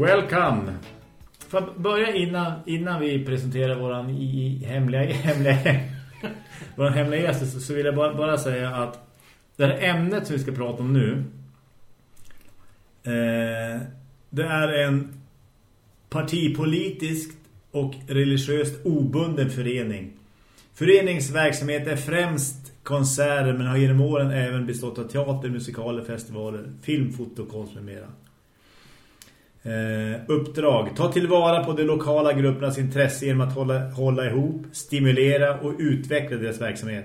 welcome. För att börja innan, innan vi presenterar våran i, i hemliga, hemliga, våran hemliga gäst så, så vill jag bara, bara säga att det här ämnet som vi ska prata om nu eh, det är en partipolitiskt och religiöst obunden förening. Föreningsverksamhet är främst konserter men har genom åren även bestått av teater, musikaler, festivaler, film, foto, konst med mera. Eh, uppdrag. Ta tillvara på de lokala gruppernas intresse genom att hålla, hålla ihop, stimulera och utveckla deras verksamhet.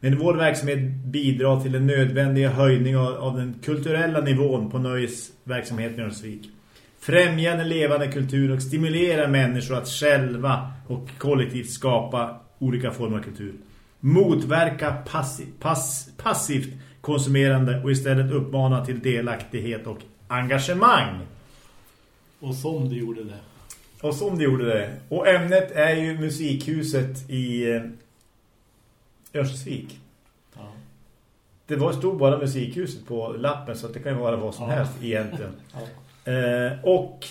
Men vår verksamhet bidrar till en nödvändiga höjning av, av den kulturella nivån på nöjesverksamheten i Örnsköldsvik. Främja den levande kultur och stimulera människor att själva och kollektivt skapa olika former av kultur. Motverka passi pass passivt konsumerande och istället uppmana till delaktighet och engagemang. Och som du gjorde det. Och som det gjorde det. Och ämnet är ju musikhuset i eh, Örnsköldsvik. Ja. Det var stod bara musikhuset på lappen så att det kan ju vara vad som Ja. helst egentligen. Ja. Eh, och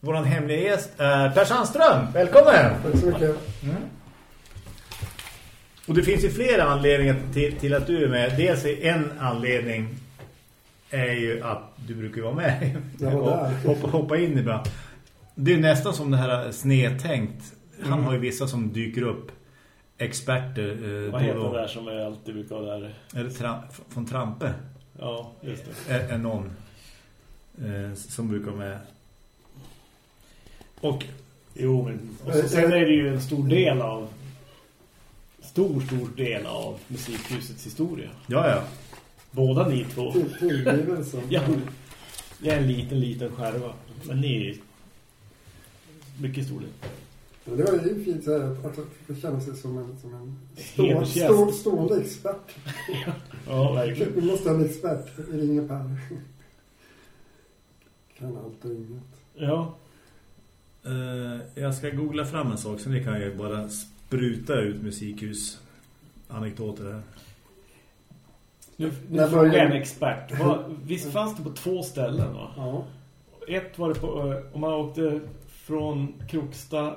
våran hemliga gäst är Per Sandström. Välkommen! Tack så mycket. Och det finns ju flera anledningar till, till att du är med. Dels är en anledning är ju att du brukar vara med Jag och hoppa, hoppa in ibland. Det är nästan som det här snedtänkt. Han Mm. har ju vissa som dyker upp experter eh, Vad då heter och det då. där som är alltid brukar vara där? Är det tra från Trampe? Ja, just det. Är, är någon eh, som brukar vara med. Och Jo, men och så, sen är det ju en stor del av stor, stor del av musikhusets historia. ja, ja. Båda ni två. Tillblivelsen. Jag, är en liten, liten skärva. Men ni är mycket stor del. Men det var ju fint så här, att, det känns sig som en, som en stå, Hedersgäst. stå, stående expert. Ja, verkligen. Vi måste ha en expert. Vi ringer Per. Kan allt och inget. Ja, Eh, jag ska googla fram en sak så ni kan ju bara spruta ut musikhus anekdoter här. Nu, nu frågar jag en expert. Vad, visst fanns det på två ställen va? Ja. Ett var det på, eh, om man åkte från Kroksta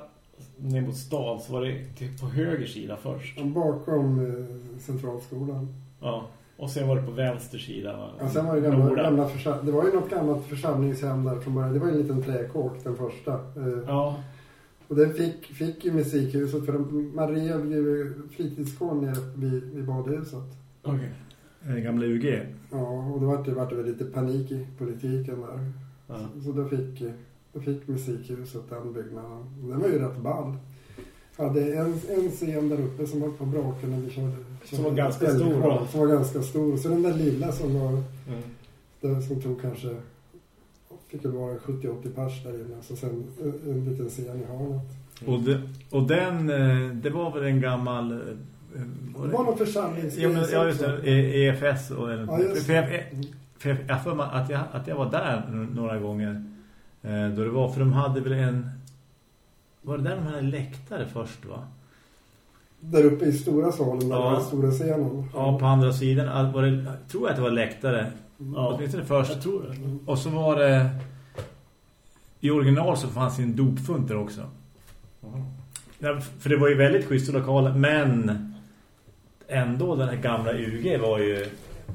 ner mot stad så var det till, på höger sida först. Bakom eh, centralskolan. Ja. Och sen var det på vänster sida. Ja, sen var det, gamla, gamla det var ju något gammalt församlingshem där från början. Det var ju en liten träkåk, den första. Eh, Ja, Och den fick, fick ju musikhuset för de, man rev ju fritidsgården vid, vid badhuset. okej. Den gamla UG. Ja, och då var det, var det väl lite panik i politiken där. Ja. Så då fick, då fick musikhuset den byggnaden. Den var ju rätt ball. Hade en, en scen där uppe som var på braken när vi körde. Som var ganska stor då? Som var ganska stor. Så den där lilla som var, Mm. där som tog kanske, fick det vara 70-80 pers där inne. Så sen en, en liten scen i hörnet. Och, de, och den, eh, det var väl en gammal... eh, Det var någon församlingsgrej Ja, men, ja just det. E- EFS och... Ja, just för jag, det. för jag, jag för mig att jag, att jag var där några gånger. Eh, då det var, för de hade väl en... Var det där de hade läktare först va? Där uppe i stora salen, där Ja. den stora scenen. Ja, på andra sidan var det, tror jag att det var läktare. Ja, Åtminstone först. jag tror det. Och så var det... I original så fanns det en dopfunt där också. Ja, för det var ju väldigt schyssta lokaler, men ändå den här gamla UG var ju...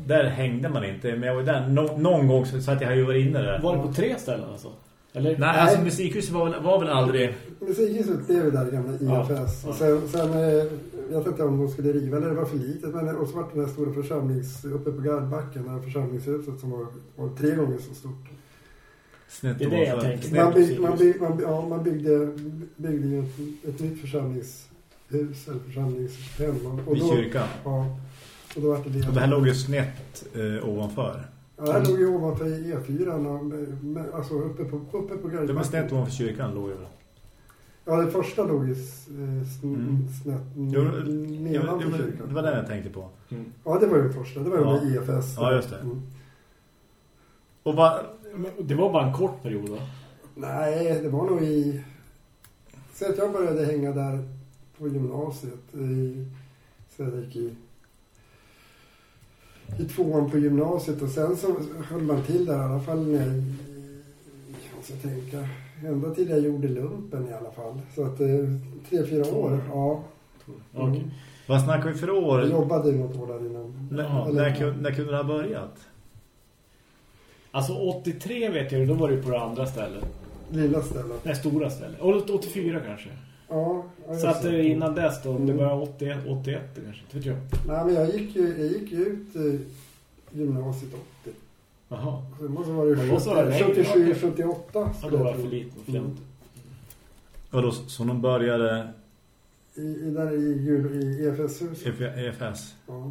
Där hängde man inte, men jag var där nå- någon gång så, att jag har ju varit inne där. Var det på tre ställen alltså? Eller? Nej, alltså musikhuset var, väl- var väl aldrig... Musikhuset blev ju där gamla IFS. Ja. Och sen, sen eh, jag vet inte om de skulle riva eller det var för litet. Men och så var det den där stora församlings... Uppe på Gardbacken, det här församlingshuset som var, var tre gånger så stort. Snett Det är det jag tänker. Man, bygg, man, bygg, man, ja, man byggde, byggde ju ett, ett nytt församlingshus eller församlingshem. Och, Vid då, kyrkan. Ja. Och då var det det. Och det här låg ju snett eh, ovanför. Ja, det här låg ju ovanför E4. och, men, Alltså uppe på, uppe på Det var snett ovanför kyrkan låg ju. Ja, det första låg ju eh, Mm. snett jo, nedanför jo, kyrkan. det var den jag tänkte på. Mm. Ja, det var ju den första. Det var ju Ja. med IFS. Ja, just det. Mm. Och. Men Det var bara en kort period va? Nej, det var nog i... Så att jag började hänga där på gymnasiet. I, så jag gick i i tvåan på gymnasiet och sen så höll man till där i alla fall när jag, jag ska tänka, ända till jag gjorde lumpen i alla fall. Så att eh, tre, fyra år, ja. Okej. Vad snackar vi för år? Jag jobbade något år där innan. När, Ja, när, kunde- när kunde det ha börjat? Alltså 83 vet jag, då var ju på det andra stället. Lilla stället. Nej, stora stället. Och 84 kanske. Ja, ja, Så att det. eh, innan dess då, det Mm. var 81, 81 kanske. Inte vet jag. Nej, men jag gick ju, jag gick ju ut eh, gymnasiet 80. Jaha. Så det måste vara Men vad sa du? 70, Nej, 77, okej. 78. Ja, då var jag för liten och fjant. Och då, så de började I, i, där i, jul- i EFS-huset. EFS. Ja.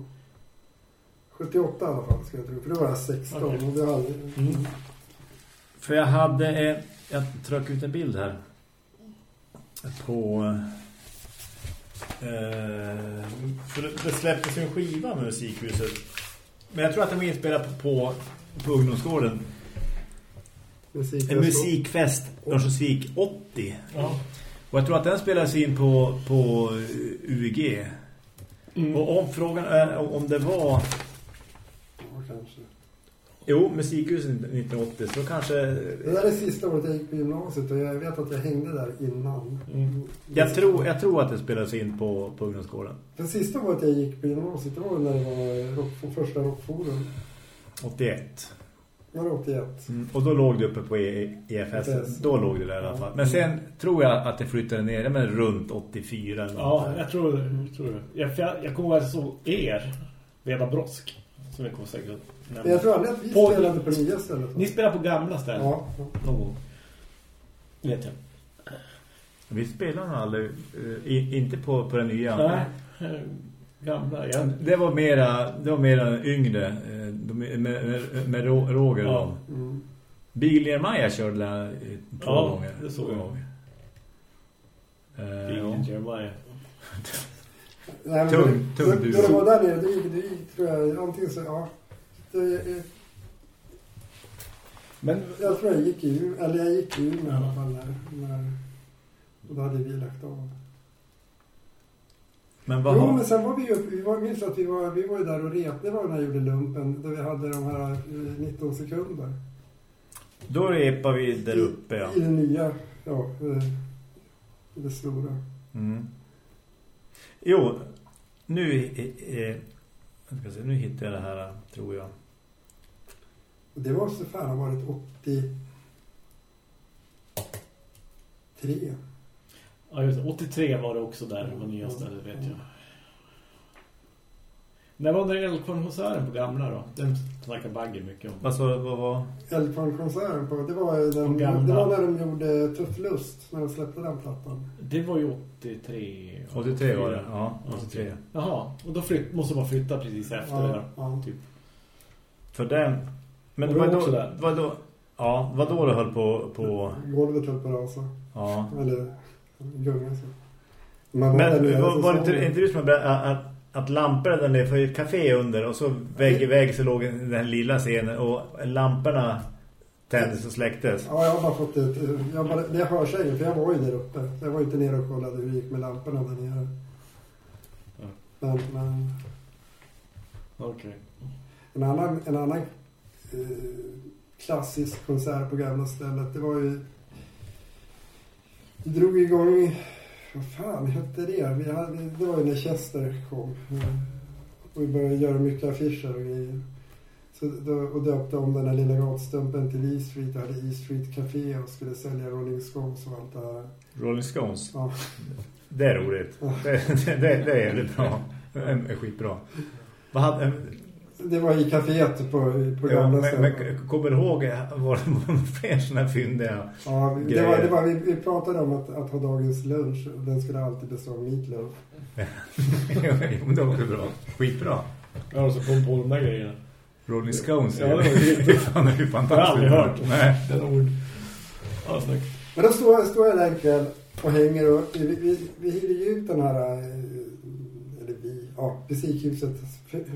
78 i alla fall ska jag tro. För då var jag 16. Okej. Och vi hade, Mm. För jag hade, eh, jag tryckte ut en bild här. På... Eh, för det- det släpptes ju en skiva med musikhuset. Men jag tror att de var inspelade på, på, på ungdomsgården. En musikfest, Örnsköldsvik 80. Ja. Och jag tror att den spelades in på, på UG. Mm. Och om frågan är om det var... Ja, kanske. Jo, musikhuset 1980 så kanske... Det där är sista året jag gick på gymnasiet och jag vet att jag hängde där innan. Mm. Jag tror, jag tror att det spelades in på, på ungdomsgården. Det sista året jag gick på gymnasiet det var när det var rock, första rockforum. 81. Det var 81. Mm, och då låg det uppe på E- EFS. EFS. Då låg det där i alla fall. Men sen tror jag att det flyttade ner men runt 84. eller Ja, där. jag tror det. Jag, tror det. jag, jag, kommer ihåg att jag såg er, Veda Brosk, som jag kommer säkert. Men jag tror aldrig att vi På- spelade på nya stället. Ni spelar på gamla ställen? Ja. ja. Någon gång. Vet jag. Vi spelade nog aldrig, eh, inte på, på den nya. Nej, eh, gamla. Jag, Det var mera, det var mera yngre eh, de, med, med, med Ro- Roger Ja. Mm. Bigler Maja körde där två Ja, gånger. det såg jag. Ja. Jeremiah. Nej, men Tung- tung då, det var där nere, det gick, det gick tror jag, antingen så, ja. Det, eh, Men jag tror jag gick i, eller jag gick i Umeå i alla fall när, när och då hade vi lagt av. Men vad Jo, men sen var vi ju, vi var, minns att vi var, vi var ju där och rep, det var när jag gjorde lumpen, där vi hade de här eh, 19 sekunder. Då repar vi där uppe, ja. I det nya, ja, eh, i det stora. Mm. Jo, nu, eh, eh, jag ska se, nu hittar jag det här, tror jag. Och det var så fan har varit 83. ja, just det. 83 var det också där på nya stället, vet jag. När var det Eldkvarn-konserten på gamla då? Den snackar Bagge mycket om. Alltså, vad var... Eldkvarn-konserten på, det var, ju De den, gamla. det var när de gjorde Tuff Lust, när de släppte den plattan. Det var ju 83. 83 var det, ja. 83. Jaha, och då flytt, måste man flytta precis efter det Ja, där. ja. Typ. För den... Men vad var då, också där? vad då... Ja, vad då du höll på... på Golvet höll på att rasa. ja. Eller gunga så. Men nere, var, var det inte, inte du som har berättat att, att lamporna där nere, för café under och så vägg i vägg så låg den lilla scenen och lamporna tändes och släcktes. Ja, jag har bara fått ett... Jag bara, det hör sig för jag var ju där uppe. Jag var inte nere och kollade hur det gick med lamporna där nere. Men, men Okej. en annan, en annan klassisk konsert på gamla stället, det var ju... Vi drog igång... Vad fan hette det? Vi hade, det var ju när Chester kom. Eh, Och vi började göra mycket affischer och grejer. Så då, och döpte om den här lilla gatstumpen till E Street. Jag hade E Street Café och skulle sälja Rolling Stones och allt det här. Rolling Stones. Ja. Det är roligt. Det, det, det, det är jävligt bra. Det skitbra. Vad hade, Det var i kaféet på, på ja, gamla men, stället. men, kommer du ihåg var det fler sådana fyndiga? Ja, vi- det grejer? var, det var, vi, vi pratade om att, att ha dagens lunch. och Den skulle alltid bestå av meatloaf. jo, men det var också bra. Skitbra. Ja, och så kom på de där grejerna. Rolling Stones. Ja, det var det riktigt. fan är ju Jag har fantastiskt. aldrig hört. Nej. Den ord. Ja, snyggt. Men då står, står jag där en kväll och hänger och vi, vi, vi hyr ju ut den här, eh, ja, musikhuset,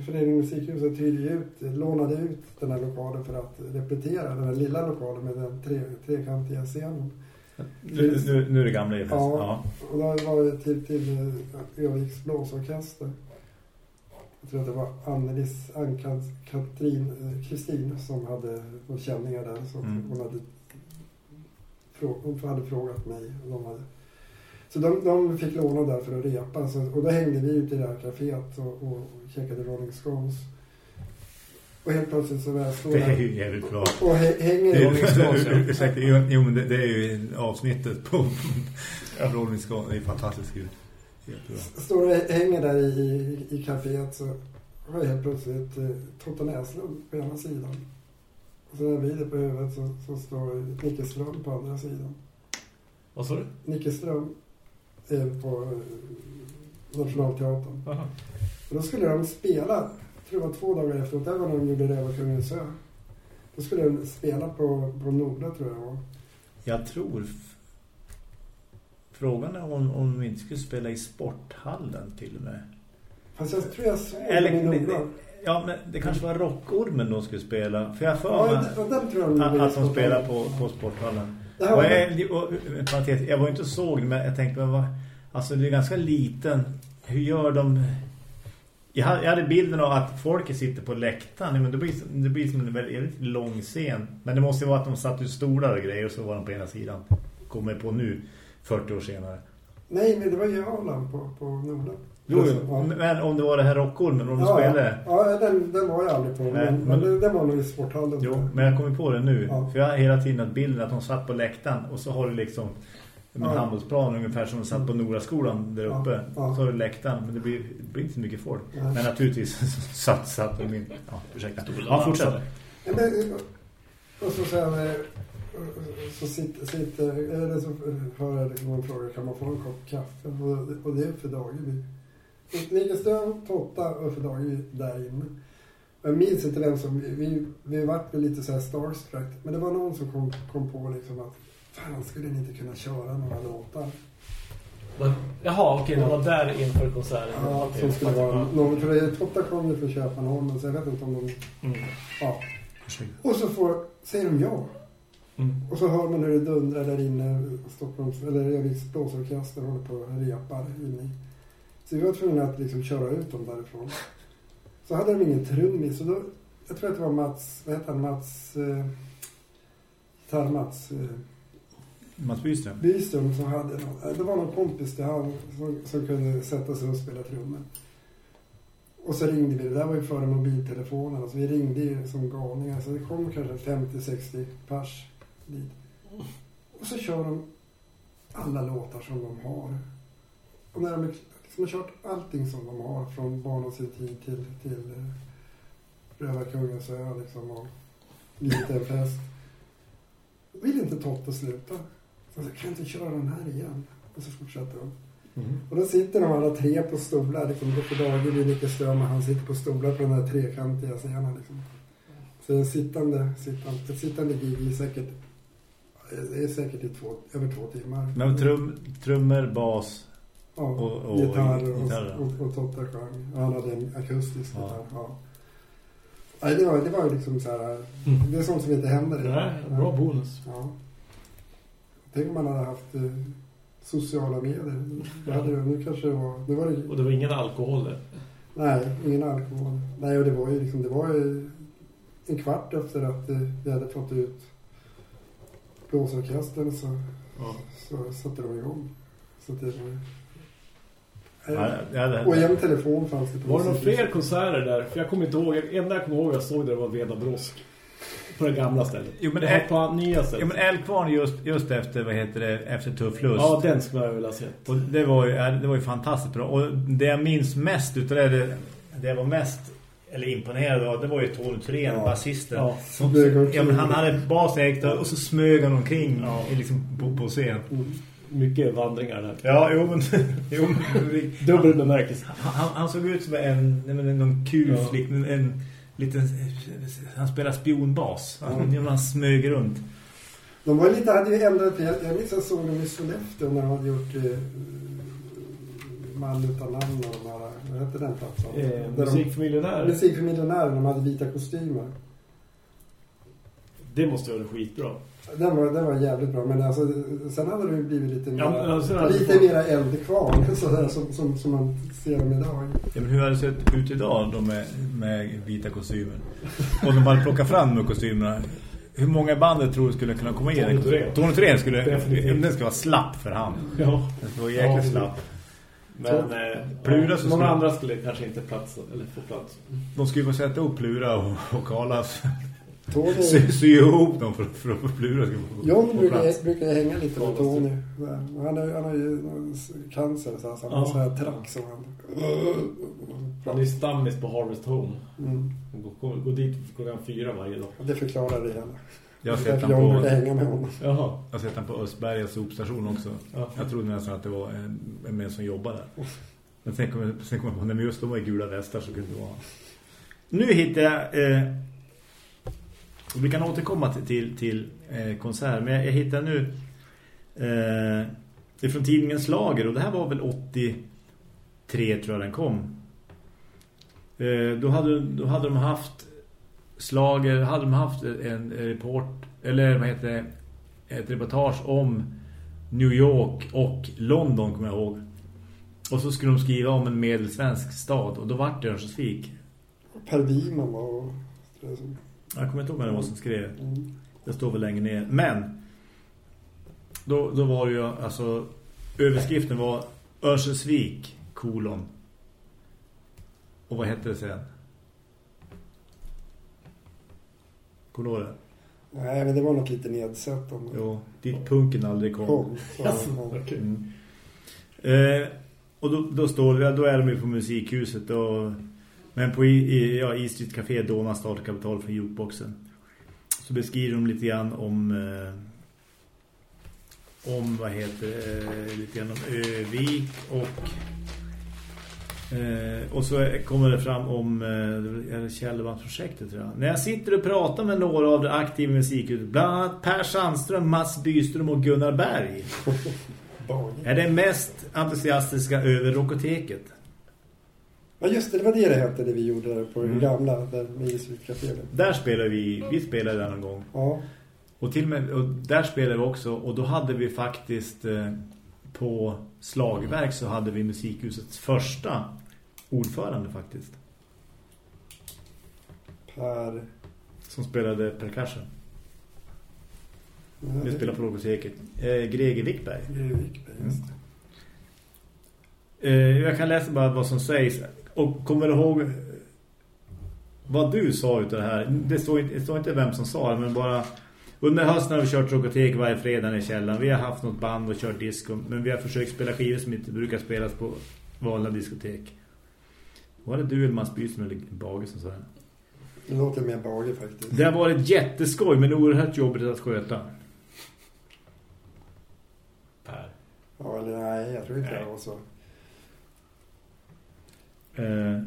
föreningen Musikhuset hyrde ut, lånade ut den här lokalen för att repetera den här lilla lokalen med den tre, trekantiga scenen. Nu, nu, nu är det gamla. Ja. Ja. Och då var det till, till eh, Öviks blåsorkester. jag tror att det var Annelies, Ann-Katrin, eh, Kristin som hade några känningar där. Så Mm. hon, hade, hon hade frågat mig. Och de hade, så de, de fick låna där för att repa. Så, och då hängde vi ute i det här kaféet och, och, och käkade Rolling Stones. Och helt plötsligt så var jag står Det är ju jävligt bra. och hä- hänger Det Rolling Stones, ja. är, ursäkta, jo, jo, men det, det är ju avsnittet på Rolling Stones. Det är fantastiskt kul. Står och hänger där i, i, i kaféet så har jag helt plötsligt eh, Totta Näslund på ena sidan. Och så när jag vrider på huvudet så, så står Nicke Ström på andra sidan. Vad sa du? Nicke Ström på eh, Nationalteatern. Aha. Och då skulle de spela, jag tror det var två dagar efteråt, det var när de gjorde Räva Kungens Ö. Då skulle de spela på, på Nordla tror jag det var. Jag tror... Frågan är om, om vi inte skulle spela i sporthallen till och med. Fast jag tror jag såg Eller, Nordla. ja, men det kanske var Rockormen de skulle spela. För jag för Ja, mig och den tror jag de att, att de spelar på, på sporthallen. Det här var, jag, och, och, parentes, jag var inte såg men jag tänkte, men vad, alltså det är ganska liten. Hur gör de... Jag hade, bilden av att folket sitter på läktaren. Men det blir, det blir som en väldigt lång scen. Men det måste ju vara att de satt ut och grejer och så var de på ena sidan. Kommer på nu, 40 år senare. nej, men det var ju Arland på, på Nordla. Jo, Alltså, ja. men om det var det här rockormen om de Ja, spelade. Ja, den, den var jag aldrig på. Nej, men, men- men den, den var nog i sporthallen. Jo, men jag kommer på det nu. Ja. För jag har hela tiden att bilden att de satt på läktaren och så har du liksom en Ja. handbollsplan ungefär som de satt på Noraskolan där Ja, uppe. ja. Så har du läktaren, men det blir, det blir inte så mycket folk. Men naturligtvis satt, satt de in. Ja, ursäkta. Ja, fortsätt. Ja, men, och så sen eh, så sitter, sitter eller så hör jag liksom en fråga, kan man få en kopp kaffe? Och, och det är för Dageby. Liggeström, Totta och för Dageby där inne. Jag minns inte vem som, vi, vi vart väl lite så här starstruck. Men det var någon som kom, kom på liksom att fan skulle ni inte kunna köra några låtar? Jaha, okej, de var där inför konserten. Ja, Okej. som skulle vara någon, för det, Totta kom ju från Köpenhamn så jag vet inte om de, Mm. ja. Och så får, säger de ja. Mm. Och så hör man hur det dundrar där inne. Stockholms, eller Öviks blåsorkester håller på och repar inne i. Så vi var tvungna att liksom köra ut dem därifrån. Så hade de ingen trummis. Så då, jag tror att det var Mats, vad heter han, Mats, eh, gitarr Mats eh, Mats Byström. Byström som hade eh, det var någon kompis till han som, som kunde sätta sig och spela trummor. Och så ringde vi, det där var ju före mobiltelefonen, så vi ringde ju som galningar. Så det kom kanske 50-60 pers dit. Och så kör de alla låtar som de har. Och när de liksom har kört allting som de har från barn och sin tid till, till eh, Röva Kungens ö liksom och Livet är en fest. Vill inte Totte sluta. Så jag kan inte köra den här igen. Och så fortsätter de. Mm. Och då sitter de alla tre på stolar. Liksom, för Dagen är Nicke Ström och han sitter på stolar på den här trekantiga scenen. Liksom. Så en sittande, sittande, sittande gig är säkert, är säkert i två, över två timmar. Men trum, trummor, bas. Ja, och- och gitarr och, gitarr, ja. och, och, Totta sjöng. Han hade en akustisk Ja. gitarr. Ja. Nej, det var, det var ju liksom så här, Mm. det är sånt som inte händer. Nej, bra bonus. Ja. Tänk om man hade haft eh, sociala medier. Det hade, det. nu kanske det var... Nu var det, Och det var ingen alkohol där. nej, ingen alkohol. Nej, och det var ju liksom... Det var ju en kvart efter att eh, vi hade fått ut blåsorkestern så, Ja. så satte de igång. Så det var, Det- och en telefon fanns det på Var det några fler konserter där? För jag kommer inte ihåg. Enda jag kommer ihåg jag såg det var Veda Brosk. På det gamla stället. Jo, men det det är- på nya Ja, stället. men Älvkvarn just, just efter, vad heter det, efter Tuff Lust. Ja, den skulle jag vilja se. Och det var, ju, det var ju fantastiskt bra. Och det jag minns mest utav det, det, det jag var mest eller imponerad av, det var ju Tony Thorén, Ja. basisten. Ja. Som, ja, men han hade basen ägt och så smög han omkring Ja. i liksom på, på scen. Mm. Mycket vandringar där. Ja, jo men... jo, men Dubbel bemärkelse. han, han, han såg ut som en, nej, någon kuf, Ja. en liten... Han spelar spionbas. Han, Ja. han smög runt. De var lite, hade ju ändrat, jag, jag minns jag såg dem i Sollefteå när de hade gjort eh, Man utan namn och de här, vad hette den platsen? Eh, musik för miljonärer. Musik för miljonärer, de hade vita kostymer. Det måste vara skitbra. Den var, den var jävligt bra, men alltså, sen hade det ju blivit lite mer, Ja, alltså, alltså, lite mera eldkvarn sådär, som, som, som man ser dem idag. Ja, men hur har det sett ut idag då med, med vita kostymer? Och de bara plockar fram med kostymerna. Hur många bandet tror du skulle kunna komma in? Tony Thorén. Skulle... Definitivt. Den ska vara slapp för hand. Ja. Den ska vara jäkligt Ja. slapp. Men eh, Plura ja, så många skulle- andra skulle kanske inte platsa eller få plats. De skulle få sätta upp Plura och, och Karlas. Tony, Sy, sy ihop dem för, för att Plura ska få, John få brukar, plats. hänga lite med Tony. Han har, han har ju cancer så han har Ja. så här track som han... Han är ju stammis på Harvest Home. Mm. Går, går, dit klockan fyra varje dag. Det förklarar det hela. Jag har är sett han på, hänga med honom. Jaha. jag har sett han på Östberga sopstation också. Ja. Jag trodde nästan att det var en, en män som jobbade där. Men sen kom, jag, sen kom jag på, men just de var i gula västar så kunde det vara. Nu hittar jag, eh, och vi kan återkomma till, till, till eh, konsert, men jag, jag hittar nu eh, det är från tidningen Slager och det här var väl 83 tror jag den kom. Eh, då, hade, då hade de haft Slager, hade de haft en report, eller vad heter det, ett reportage om New York och London kommer jag ihåg. Och så skulle de skriva om en medelsvensk stad och då vart det Örnsköldsvik. Per Wiman var och... Jag kommer inte ihåg vad det var som skrev. Mm. Det står väl längre ner. Men då, då var det ju alltså överskriften var Örnsköldsvik kolon. Och vad hette det sen? Kolore. Nej, men det var något lite nedsättande. Jo, dit punken aldrig kom. Kom. Så, okej. Mm. Eh, och då, då står det, då är de ju på musikhuset och, men på ja, i Street Café då man startar kapital från jukeboxen. Så beskriver de lite grann om eh, om vad heter det, lite grann om Övik och eh, och så kommer det fram om eh, Källebandsprojektet tror jag. När jag sitter och pratar med några av de aktiva musikhuset, bland annat Per Sandström, Mats Byström och Gunnar Berg är det mest entusiastiska över Rokoteket. Ja, just det. Det var det det hette, det vi gjorde där på Mm. den gamla, där med Isvik-café. Där spelar vi, vi spelade där någon gång. Ja. Och till och med, och där spelade vi också, och då hade vi faktiskt eh, på slagverk så hade vi musikhusets första ordförande faktiskt. Per... Som spelade percussion. Vi spelade på Rokoteket. Eh, Greger Wickberg. Greger Wickberg, just det. Eh, jag kan läsa bara vad som sägs. Och kommer du ihåg vad du sa utav det här? Det står inte, det står inte vem som sa det, men bara... Under hösten har vi kört Rokotek varje fredag i källaren. Vi har haft något band och kört disco, men vi har försökt spela skivor som inte brukar spelas på vanliga diskotek. Var det du eller Mats Byström eller Bage som sa det? Det låter mer Bage faktiskt. Det har varit jätteskoj, men oerhört jobbigt att sköta. Per. Ja, eller nej, jag tror inte Nej. det var så. Eh,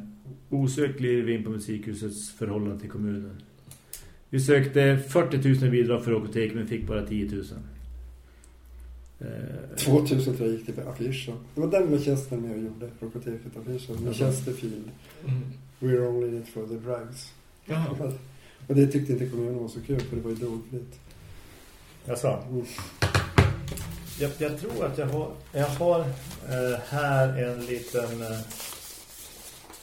osökt glider vi in på musikhusets förhållande till kommunen. Vi sökte 40 000 bidrag för Rokotek men fick bara 10 000. Eh, 2000 tror jag gick till affischen. Det var den med med och gjorde Rokoteket-affischen. Med Jaså. Chesterfield. Mm. We're only in it for the drugs. Jaha. Och det tyckte inte kommunen var så kul för det var ju drogfritt. jag sa. Mm. Jag, jag tror att jag har, jag har eh, här en liten... Eh,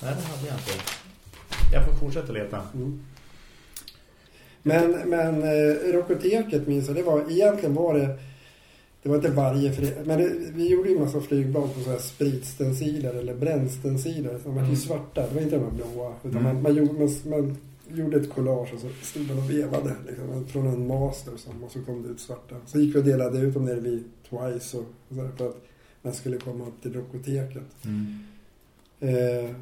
nej, det hade jag inte. Jag får fortsätta leta. Mm. Men, men eh, Rokoteket minns jag, det var, egentligen var det, det var inte varje fredag, men det, vi gjorde ju en massa flygblad på så här spritstensiler eller brännstensiler. De var ju Mm. svarta, det var inte de här blåa. Utan Mm. man, man, gjorde, man, man gjorde ett collage och så stod man och vevade liksom, från en master som, och så kom det ut svarta. Så gick vi och delade ut dem nere vid Twice och, och så där, för att man skulle komma upp till Rokoteket. Mm. Eh,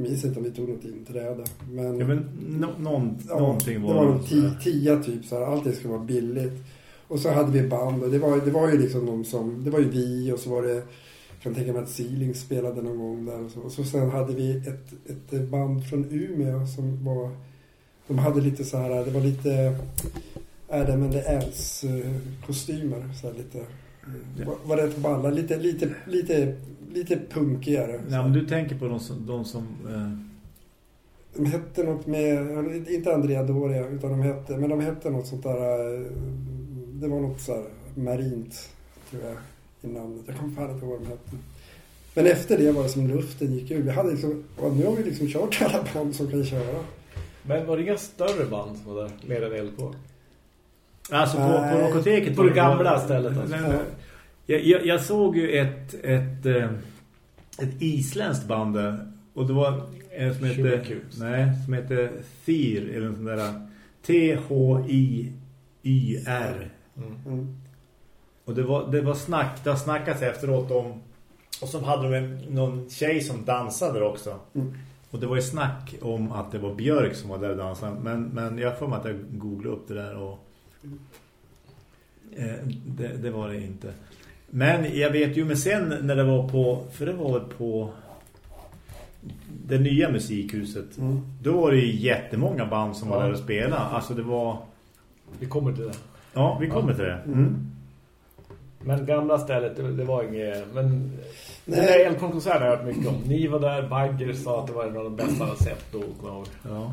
minns inte om vi tog något inträde. Men, Ja, men no, någon, Ja, någonting var det var det en tia typ så här, allting ska vara billigt. Och så hade vi band och det var, det var ju liksom de som, det var ju vi och så var det, jag kan tänka mig att Sealing spelade någon gång där och så. Och så sen hade vi ett, ett band från Umeå som var, de hade lite så här, det var lite Adam and the Ants eh, kostymer så här lite. Var, var rätt balla, lite, lite, lite, lite punkigare. så Ja, men du tänker på de som, de som eh, De hette något med, inte Andrea Doria, utan de hette, men de hette något sånt där, eh, det var något så här marint, tror jag, i namnet. Jag kommer fan inte ihåg vad de hette. Men efter det var det som luften gick ur. Vi hade liksom, nu har vi liksom kört alla band som kan köra. Men var det inga större band som var där? Mer än på? Alltså på, på Nej. Rockoteket. På det gamla stället, alltså. Jag, jag, jag såg ju ett, ett, eh, ett isländskt band där. Och det var en som hette... Nej, som hette Thir. Eller en sån där... T-H-I-Y-R. Mm. Mm. Och det var, det var snack, det har snackats efteråt om... Och så hade de en, någon tjej som dansade också. Mm. Och det var ju snack om att det var Björk som var där och dansade. Men, men jag får mig att jag googlade upp det där och... Eh, det, det var det inte. Men jag vet ju, men sen när det var på... För det var på... Det nya musikhuset. Mm. Då var det ju jättemånga band som var där och spelade. Alltså det var... Vi kommer till det. Ja, vi kommer till det. Mm. Men gamla stället, det, det var inget... Men den Nej. där Elkon-konserten har jag hört mycket om. Ni var där, Bagger sa att det var en av de bästa har sett då. jag. Ja.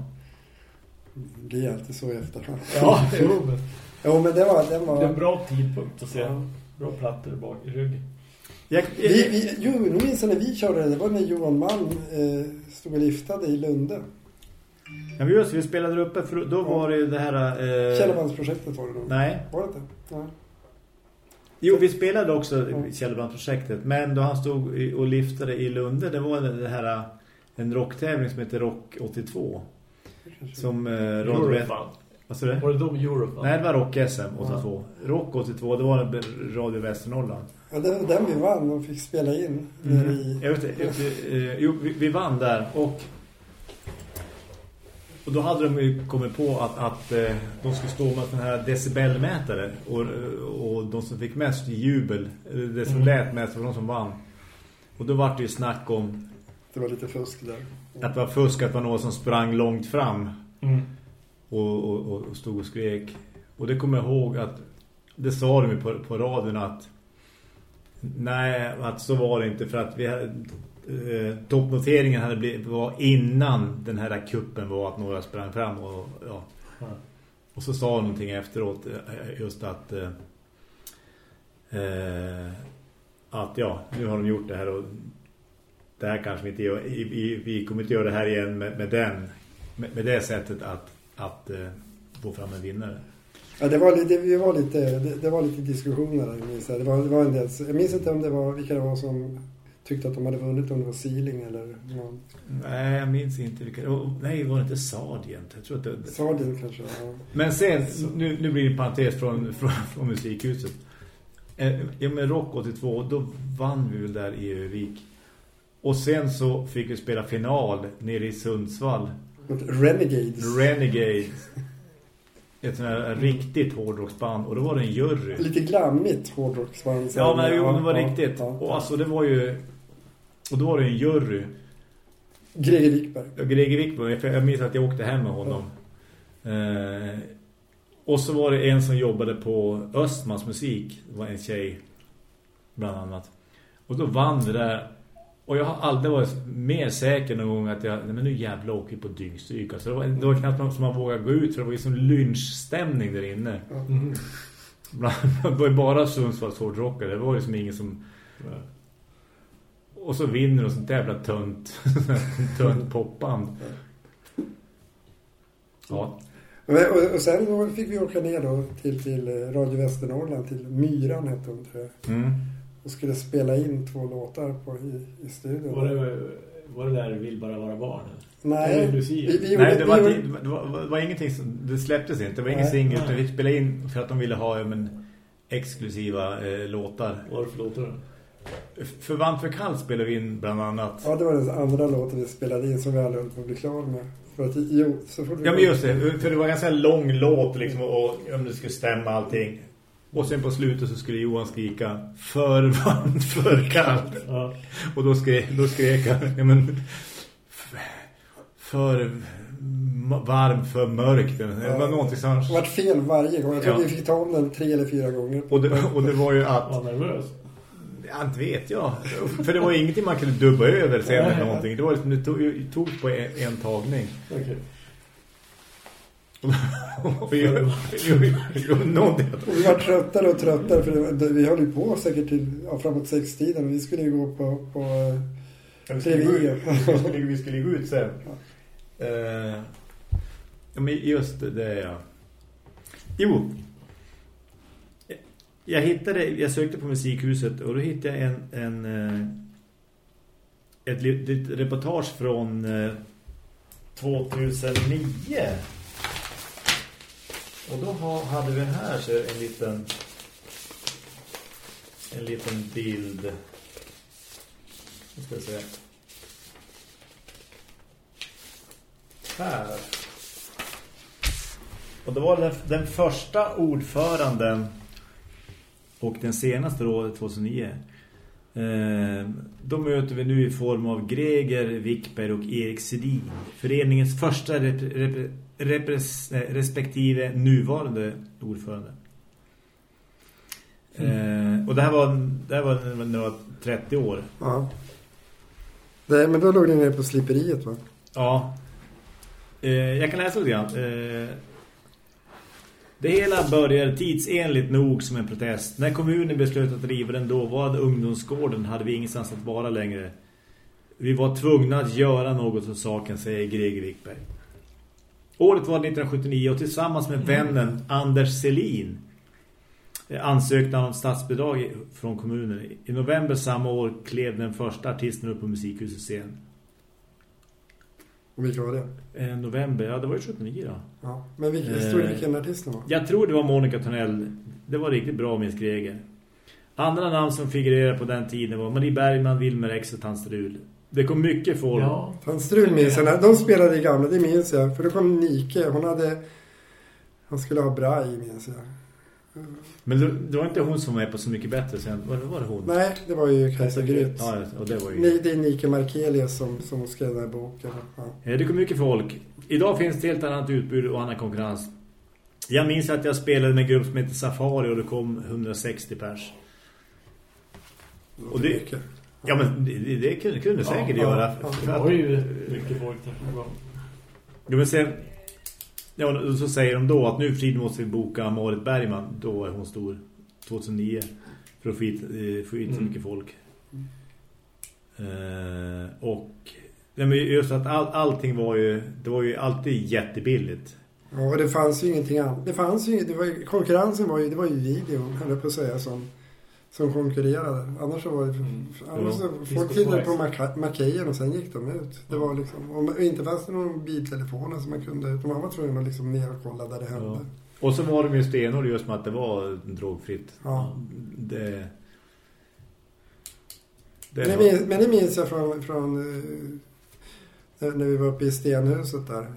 Det blir alltid så i efterhand. Ja, jo, men Jo, men det var... Det det är en var bra tidpunkt att se. Ja. Bra plattor bak i ryggen. Jag, vi, vi, jo, nu minns jag när vi körde det. Det var när Johan Malm eh, stod och liftade i Lunde. Ja, men just, vi spelade uppe, för då var det ju det här... Eh, Källarbandsprojektet var det då. Nej. Var det inte? Nej. Jo, vi spelade också Ja. Källarbrandprojektet. Men då han stod och liftade i Lunde, det var det här... En rocktävling som heter Rock 82. Som eh, vann. Vad sa du? Var det då Europe vann? Nej, det var Rock SM 82. Rock 82, det var Radio Västernorrland. Ja, det var den vi vann och fick spela in. nere i, Jag vet inte, eh, eh, jo, vi, vi vann där och och då hade de ju kommit på att, att eh, de skulle stå med den här decibelmätare och, och de som fick mest jubel, eller det som Mm. lät mest var de som vann. Och då var det ju snack om det var lite fusk där. att det var fusk, att det var någon som sprang långt fram Mm. och, och, och stod och skrek. Och det kommer jag ihåg att det sa de ju på, på radion att nej, att så var det inte för att vi hade, eh, toppnoteringen hade blivit, var innan den här kuppen var att några sprang fram och ja. Ja. Och så sa de någonting efteråt eh, just att eh, eh, att ja, nu har de gjort det här och det här kanske vi inte gör, vi, vi- kommer inte göra det här igen med, med den med, med det sättet att, att eh, få fram en vinnare. Ja, det var lite, vi var lite, det, det var lite diskussioner där, jag minns. Det var, det var en del, jag minns inte om det var, vilka det var som tyckte att de hade vunnit, om det var Sealing eller någon. Nej, jag minns inte vilka. Oh, nej, var det inte Sargent? Jag tror att det, Sardin kanske, ja. Men sen, nu, nu blir det en parentes från, från, från musikhuset. Eh, Ja, men Rock 82, då vann vi väl där i Övik. Och sen så fick vi spela final nere i Sundsvall. Renegades. Renegade. Ett sånt här riktigt hårdrocksband. Och då var det en jury. Lite glammigt hårdrocksband. Ja, men jo, det var riktigt. Och alltså det var ju... Och då var det en jury. Greger Wikberg. Ja, Greger Wickberg, jag minns att jag åkte hem med honom. Eh, och så var det en som jobbade på Östmans musik. Det var en tjej, bland annat. Och då vann det där. Och jag har aldrig varit mer säker någon gång att jag, nej men nu jävla åker jag på dyngstryk. Alltså det, var, det var knappt någon som man vågade gå ut för det var ju som lynchstämning där inne. Mm. Det var ju bara Sundsvalls hårdrockare. Det var ju som ingen som... Och så vinner de sånt jävla tönt, tönt popband. Ja, Och, och sen fick vi åka ner då till, till eh, Radio Västernorrland, till Myran hette hon tror jag. mm. Och skulle spela in två låtar på, i, i studion. Var, det, var det där Vill bara vara barn? Nej, vi, vi Nej, det var, vi inte, gjorde, det, var, det var ingenting som, det släpptes inte. Det var ingen singel, utan vi spelade in för att de ville ha men, exklusiva eh, låtar. Vad var det för låtar då? F- För Vant för kallt spelade vi in bland annat. ja, det var den andra låten vi spelade in som vi aldrig höll på att bli klar med. För att, jo, så fort vi Ja men just det, för det var en ganska lång låt liksom, och om det skulle stämma allting. Och sen på slutet så skulle Johan skrika för varmt, för kallt. Ja. Och då skrek, då skrek han, ja men för varm, för mörk. Det var någonting som... Det vart fel varje gång. Jag tror Ja. vi fick ta om den tre eller fyra gånger. Och det, och det var ju att Var nervös? Ja, inte vet jag. För det var ingenting man kunde dubba över sen eller någonting. Det var liksom, det tog, tog på en, en tagning. Okej. Vi var tröttare och tröttare för det, vi höll ju på säkert till ja, framåt sextiden vi skulle ju gå på, på eh, Vi skulle, gå ut, vi, skulle, vi skulle gå ut sen. Eh, ja, men just det, jag. Jo. Jag hittade, jag sökte på musikhuset och då hittade jag en, en eh, ett litet reportage från eh, 2009. Och då ha, hade vi här så en liten en liten bild. Nu ska vi se. Här. Och det var den, den första ordföranden och den senaste då 2009. Eh, då möter vi nu i form av Greger, Wickberg och Erik Sedin. Föreningens första rep, rep, respektive nuvarande ordförande. Eh, och det här var, det här var när det var 30 år. Ja. Det, men då låg ni nere på sliperiet va? Ja. Eh, jag kan läsa lite grann. Eh, det hela började tidsenligt nog som en protest. När kommunen beslöt att riva den dåvarande ungdomsgården hade vi ingenstans att vara längre. Vi var tvungna att göra något åt saken, säger Greger Wickberg. Året var 1979 och tillsammans med vännen Anders Selin eh, ansökte han om statsbidrag från kommunen. I november samma år klev den första artisten upp på musikhusets scen. Och vilka var det? Eh, november, ja det var ju 79 då. Ja. Men vilken, Eh. det vilken artist det var? Jag tror det var Monica Tonell. Det var riktigt bra med Greger. Andra namn som figurerar på den tiden var Marie Bergman, Wilmer X och Tanstrul. Det kom mycket folk. Ja. Tanstrul minns jag. De spelade i gamla, det minns jag. För då kom Nike. Hon hade... Han skulle ha Braj, minns jag. Men det, var inte hon som var med på Så mycket bättre sen. Var, var det hon? Nej, det var ju Kajsa Grytt. Ja, och det var ju... Nej, det är Nike Markelius som, som skrev den här boken. Ja. Det kom mycket folk. Idag finns det helt annat utbud och annan konkurrens. Jag minns att jag spelade med en grupp som heter Safari och det kom 160 pers. Och det- Mycket. Ja, men det, det, kunde, kunde Ja, säkert ja, göra. ja. Det var ju mycket folk där. Jo, men sen, ja, och så säger de då att nu för måste vi boka Marit Bergman. Då är hon stor 2009 för att få hit, eh, få hit så Mm. mycket folk. Eh, och nej, men just att all, allting var ju, det var ju alltid jättebilligt. Ja, och det fanns ju ingenting annat. Det fanns ju, det var konkurrensen var ju, det var ju videon, höll jag på att säga, som, som konkurrerade. Annars så var det, annars så, Ja. folk tittade på Maca- Macayen och sen gick de ut. Det var liksom, och inte fanns det någon biltelefoner som man kunde, utan man var tvungen att liksom ner och kolla där det hände. Ja. Och så var de ju stenhård just med att det var drogfritt. Ja. Det, det Men, det minns, men det minns jag från, från eh, när- när vi var uppe i Stenhuset där.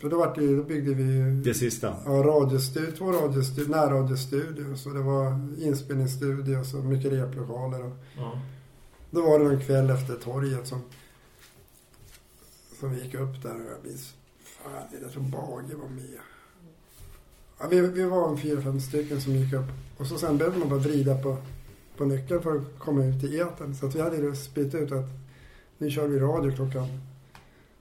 För då, var det, då byggde vi det sista. ja, radiostudio, två radiostudio, närradiostudio. Så det var inspelningsstudio och så mycket replokaler. Och, Ja. Då var det en kväll efter torget som, som vi gick upp där och jag minns, fan, jag tror Bage var med. Ja, vi, vi var en fyra, fem stycken som gick upp. Och så sen behövde man bara vrida på, på nyckeln för att komma ut i eten. Så att vi hade spytt ut att nu kör vi radio klockan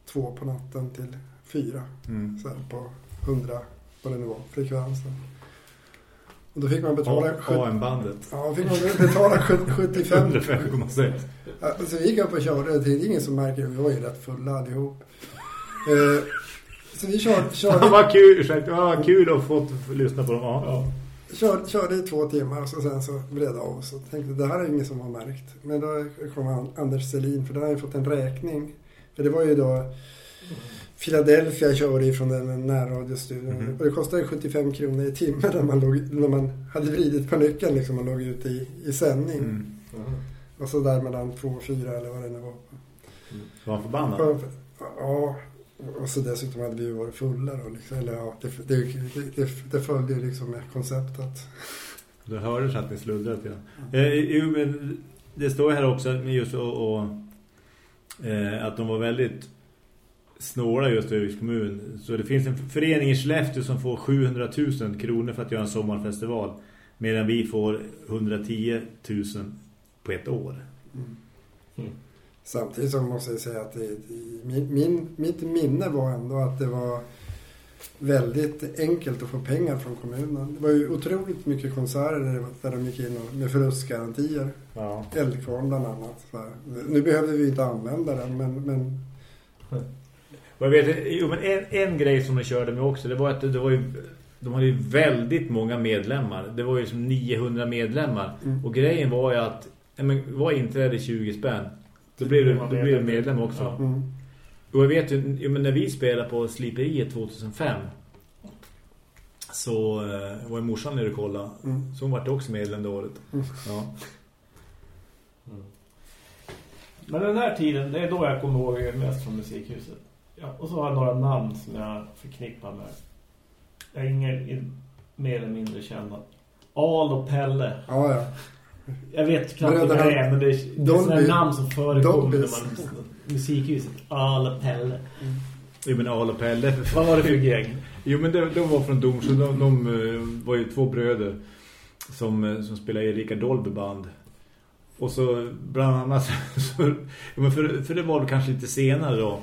två på natten till fyra. Mm. Så här på 100, vad det nu var, frekvensen. Och då fick man betala, AM-bandet. ja, fick man betala sjut- 75 105,6. Ja, så vi gick upp och körde. Det är ingen som märker det. Vi var ju rätt fulla allihop. Eh, så vi körde, körde, vad kul, ursäkta, vad kul att få lyssna på dem. Ja. Ja. körde, körde i två timmar och så sen så vred av oss. Och tänkte det här är ingen som har märkt. Men då kom Anders Selin för den har ju fått en räkning. För det var ju då Philadelphia körde ifrån den närradiostudion. Mhm. Och det kostade 75 kronor i timmen när man, låg, när man hade vridit på nyckeln liksom man låg ute i, i sändning. Mm. Och så där mellan två och fyra eller vad det nu var. Var han förbannad? Ja, och så dessutom hade vi ju varit fulla då. Liksom. Eller ja, det, det, det, det följde ju liksom med konceptet. Du hörde så att ni sluddrade till den. Eh, det står här också med just och, och eh, att de var väldigt snåla just i Öviks kommun. Så det finns en förening i Skellefteå som får 700 000 kronor för att göra en sommarfestival. Medan vi får 110 000 på ett år. Samtidigt så måste jag säga att det, min, min, mitt minne var ändå att det var väldigt enkelt att få pengar från kommunen. Det var ju otroligt mycket konserter där, det var- där de gick in med förlustgarantier. Ja. Eldkvarn bland annat. Nu behövde vi inte använda den men, men Och jag vet, jo, men en, en grej som de körde med också, det var att det var ju, de hade ju väldigt många medlemmar. Det var ju som 900 medlemmar. Mm. Och grejen var ju att, men, var inträde 20 spänn. Då blev du, då blev du medlem också. Ja. mm, Och jag vet ju, jo, men när vi spelade på Sliperiet 2005 så eh, var ju morsan nere och kollade. mm. Så hon var också medlem det året. Mm. Ja. Men den här tiden, det är då jag kommer ihåg mest från musikhuset. Ja, och så har jag några namn som jag förknippar med. Jag är ingen mer eller mindre kända. Al och Pelle. Ja, ja. Jag vet knappt Men vad det är, men det är, det är sådana namn som förekommer när man musikhuset. Al och Pelle. Jo men Al och Pelle. Vad var det för gäng? Jo men de, de var från Domsjö. De, de eh, var ju två bröder som, eh, som spelade i Erika Dolby band. Och så bland annat så, men för, för det var det kanske lite senare då.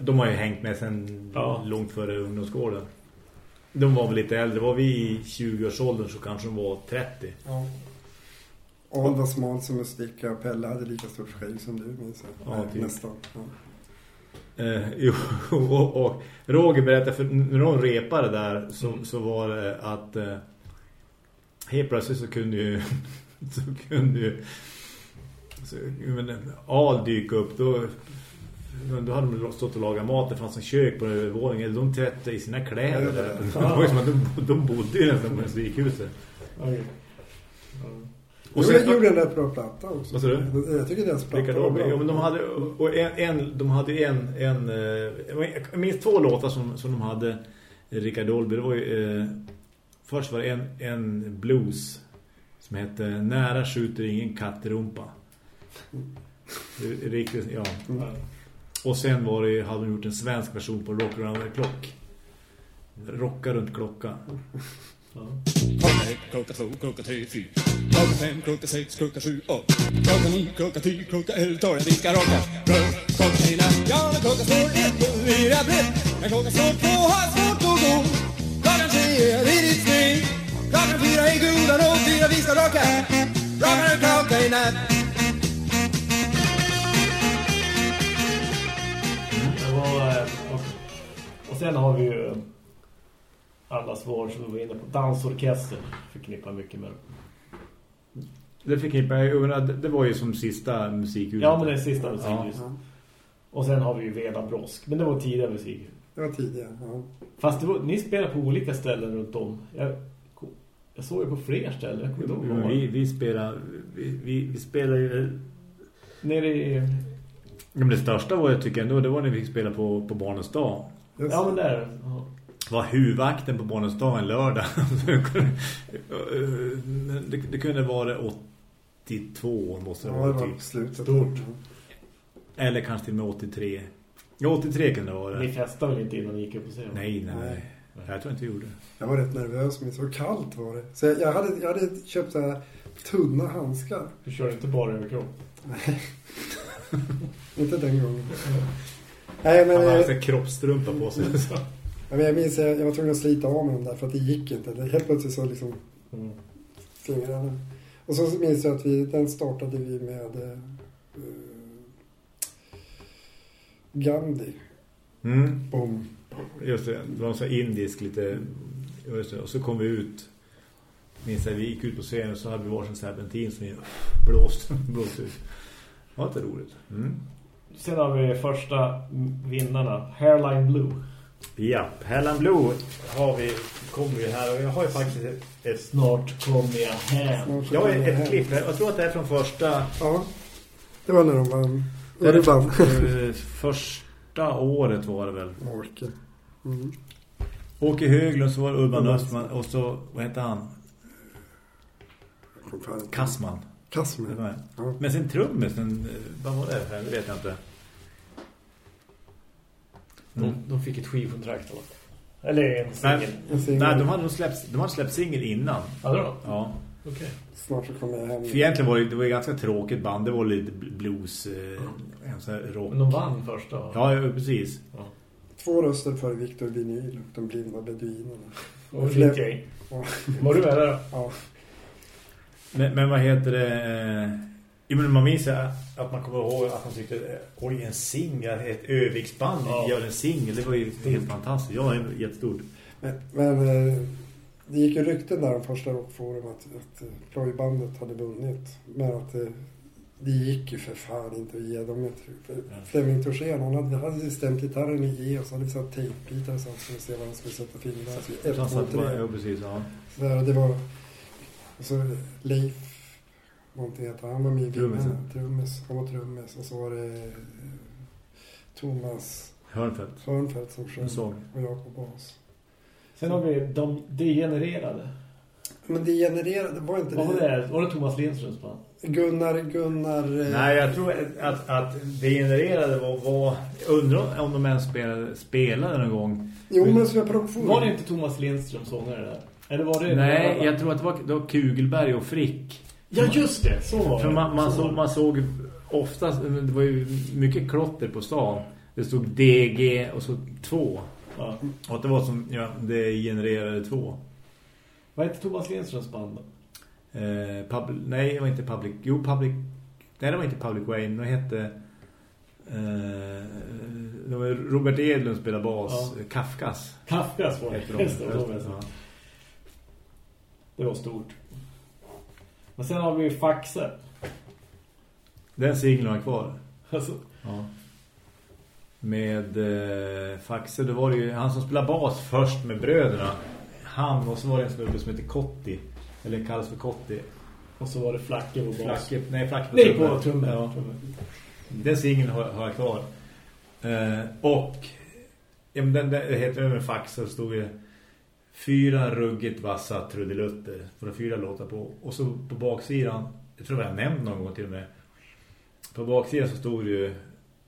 De har ju hängt med sen Ja. långt före ungdomsgården. De var väl lite äldre. Var vi i 20-årsåldern så kanske de var 30. ja. Al var smal som en sticka och Pelle hade lika stort skägg som du minns jag. Ja, Nej, typ. Nästan. Ja. Eh, jo, och, och Roger berättade för när de repade där så, så var det att eh, helt plötsligt så kunde ju så kunde ju så, men, Al dyka upp då då hade de stått och lagat mat det fanns en kök på övervåningen de tvättade i sina kläder där. De, de bodde ju nästan på musikhuset Oj. Och och sen sen, gjorde den där bra platta också. Vad sa du? Jag tycker deras platta var bra. Ja, men de hade och en, en de hade en en eh, jag minns två låtar som som de hade Rickard Dolby. Det var ju eh, först var det en en blues som hette Nära skjuter ingen är Riktigt ja. Mm. Och sen var det hade de gjort en svensk version på Rock Around the Clock. Rocka runt klockan. Ja. Klockan ett, klockan två, klockan tre, fyra. Klockan fem, klockan sex, klockan sju, åtta. Klockan nio, klockan tio, klockan elva, tolv. Vi ska rocka. Rör, klockan är natt. Ja, när klockan slår ett, då är det blött. När klockan slår två har jag svårt att gå. Klockan tre är riktigt steg. Klockan fyra är goda nog, fyra vi ska rocka. Rocka runt klockan i natt. Och sen har vi ju allas vår som vi var inne på. Dansorkester förknippar mycket med det. Fick jag menar, det var ju som sista musikhuset. Ja, men det är sista musikhus. Ja, Och sen har vi ju Veda Brosk. Men det var tidigare musikhus. det var tidigare. Ja. Fast det var, ni spelar på olika ställen runt om. Jag, jag såg ju på fler ställen. Jag kommer inte ihåg. Vi, vi spelar vi, vi, vi spelar ju Nere i... Ja, men det största var jag tycker ändå det var när vi fick spela på, på Barnens dag. Ja, det. men där. Ja. var huvudvakten på Barnens dag en lördag. det, det kunde vara 82 måste det Ja, det vara var typ. slutet. Stort. Eller kanske till och med 83. Ja, 83 kunde det vara. Ni festade väl inte innan ni gick upp på scen? Nej, nej, nej. Nej. Jag tror inte vi gjorde. Jag var rätt nervös, men så kallt var det. Så jag, jag, hade, jag hade köpt så här tunna handskar. Du körde inte bara över kropp. Inte den gången. Nej, men, Han hade eh, en kroppstrumpa på sig. ja, men jag minns jag, jag var tvungen att slita av mig dem där för att det gick inte. Det, helt plötsligt så liksom Mm. Och så minns jag att vi, den startade vi med eh, Gandhi. Mm. Bom. Just det, det var en sån indisk lite... Det, och så kom vi ut. Minns jag, vi gick ut på scenen och så hade vi varsin serpentin som blåste, blåste ut. Det var inte roligt. Mm. Sen har vi första vinnarna. Hairline Blue. Ja, Hellan Blue har vi, kommer ju här och jag har ju faktiskt ett, ett, Snart kommer jag hem. Jag har ett hem. klipp här. Jag tror att det är från första Ja, det var när de vann. det är eh, första året var det väl. Orke. Mm. Åke Höglund så var det Urban. Östman och så, vad heter han? Kassman. Var- Ja. Men sin trummisen, eh, vad var det för? Det vet jag inte. Mm. De, de fick ett skivkontrakt då. Eller en Nej, singel. Singel. nej de hade nog släppt, de hade släppt singel innan. Hade de? Ja. Okej. Snart så kommer jag hem. För egentligen var det, det var ett ganska tråkigt band. Det var lite blues, eh, en sån här rock. Men de vann första. va? Ja, ja, precis. Två röster för Victor Vinyl och de blinda beduinerna. Och. Ja. Var du med där då? Ja. Men, men vad heter det? Jo, men man minns att att man kommer ihåg att man tyckte oj, en singel, ett Öviksband Ja. gör en singel. Det var ju helt fantastiskt. Ja, det var jättestort. Men, men eh, det gick ju rykten där om första rockforum att, att eh, plojbandet hade vunnit. Men att eh, det gick ju för fan inte att ge dem ett... för Flemming Torssén, han hade, hade stämt gitarren i G och så hade vi satt tejpbitar så han skulle se vad han skulle sätta fingrar. Så ett, två, tre. ja, precis. Ja. Så där, det var... Och så Leif, någonting heter han, var med i Trummis. Han var trummis. Och så var det eh, Thomas Hörnfeldt. Hörnfeldt som sjöng och jag på bas. Sen har vi de degenererade. Men det genererade, var inte Vad var det? Var det Thomas Lindströms band? Gunnar, Gunnar... eh, Nej, jag tror att, att det genererade var, var undrar om de ens spelade, spelade någon gång. Jo, men så jag provocerar. Var det inte Thomas Lindström sångare där? Eller var det... Nej, jag tror att det var, det var Kugelberg och Frick. Ja, just det. Så var det. För man, man, Så såg, det. man såg oftast, det var ju mycket klotter på stan. Det stod DG och så två. Ja. Och att det var som, ja, det genererade två. Vad heter Thomas Lindströms band då? Eh, pub, nej, det var inte Public, jo Public, nej det var inte Public Wayne, det hette, det Robert Edlund spelade bas, Ja. Kafkas Kafkas var det. de. Just det, det. Ja. Det var stort. Men sen har vi Faxe. Den har jag kvar. Alltså, Ja. Med eh, Faxe, då var det ju han som spelade bas först med bröderna. Han och så var det en snubbe som heter Kotti. Eller kallas för Kotti. och så var det Flacke på bas. Flacke, nej, Flacke på Nej, på trummor. Ja. Den singeln har, har jag kvar. Eh, och ja, men den, där heter över faxen så stod det fyra ruggigt vassa trudelutter för fyra låtar på. Och så på baksidan, jag tror jag nämnt någon gång till och med. På baksidan så stod det ju,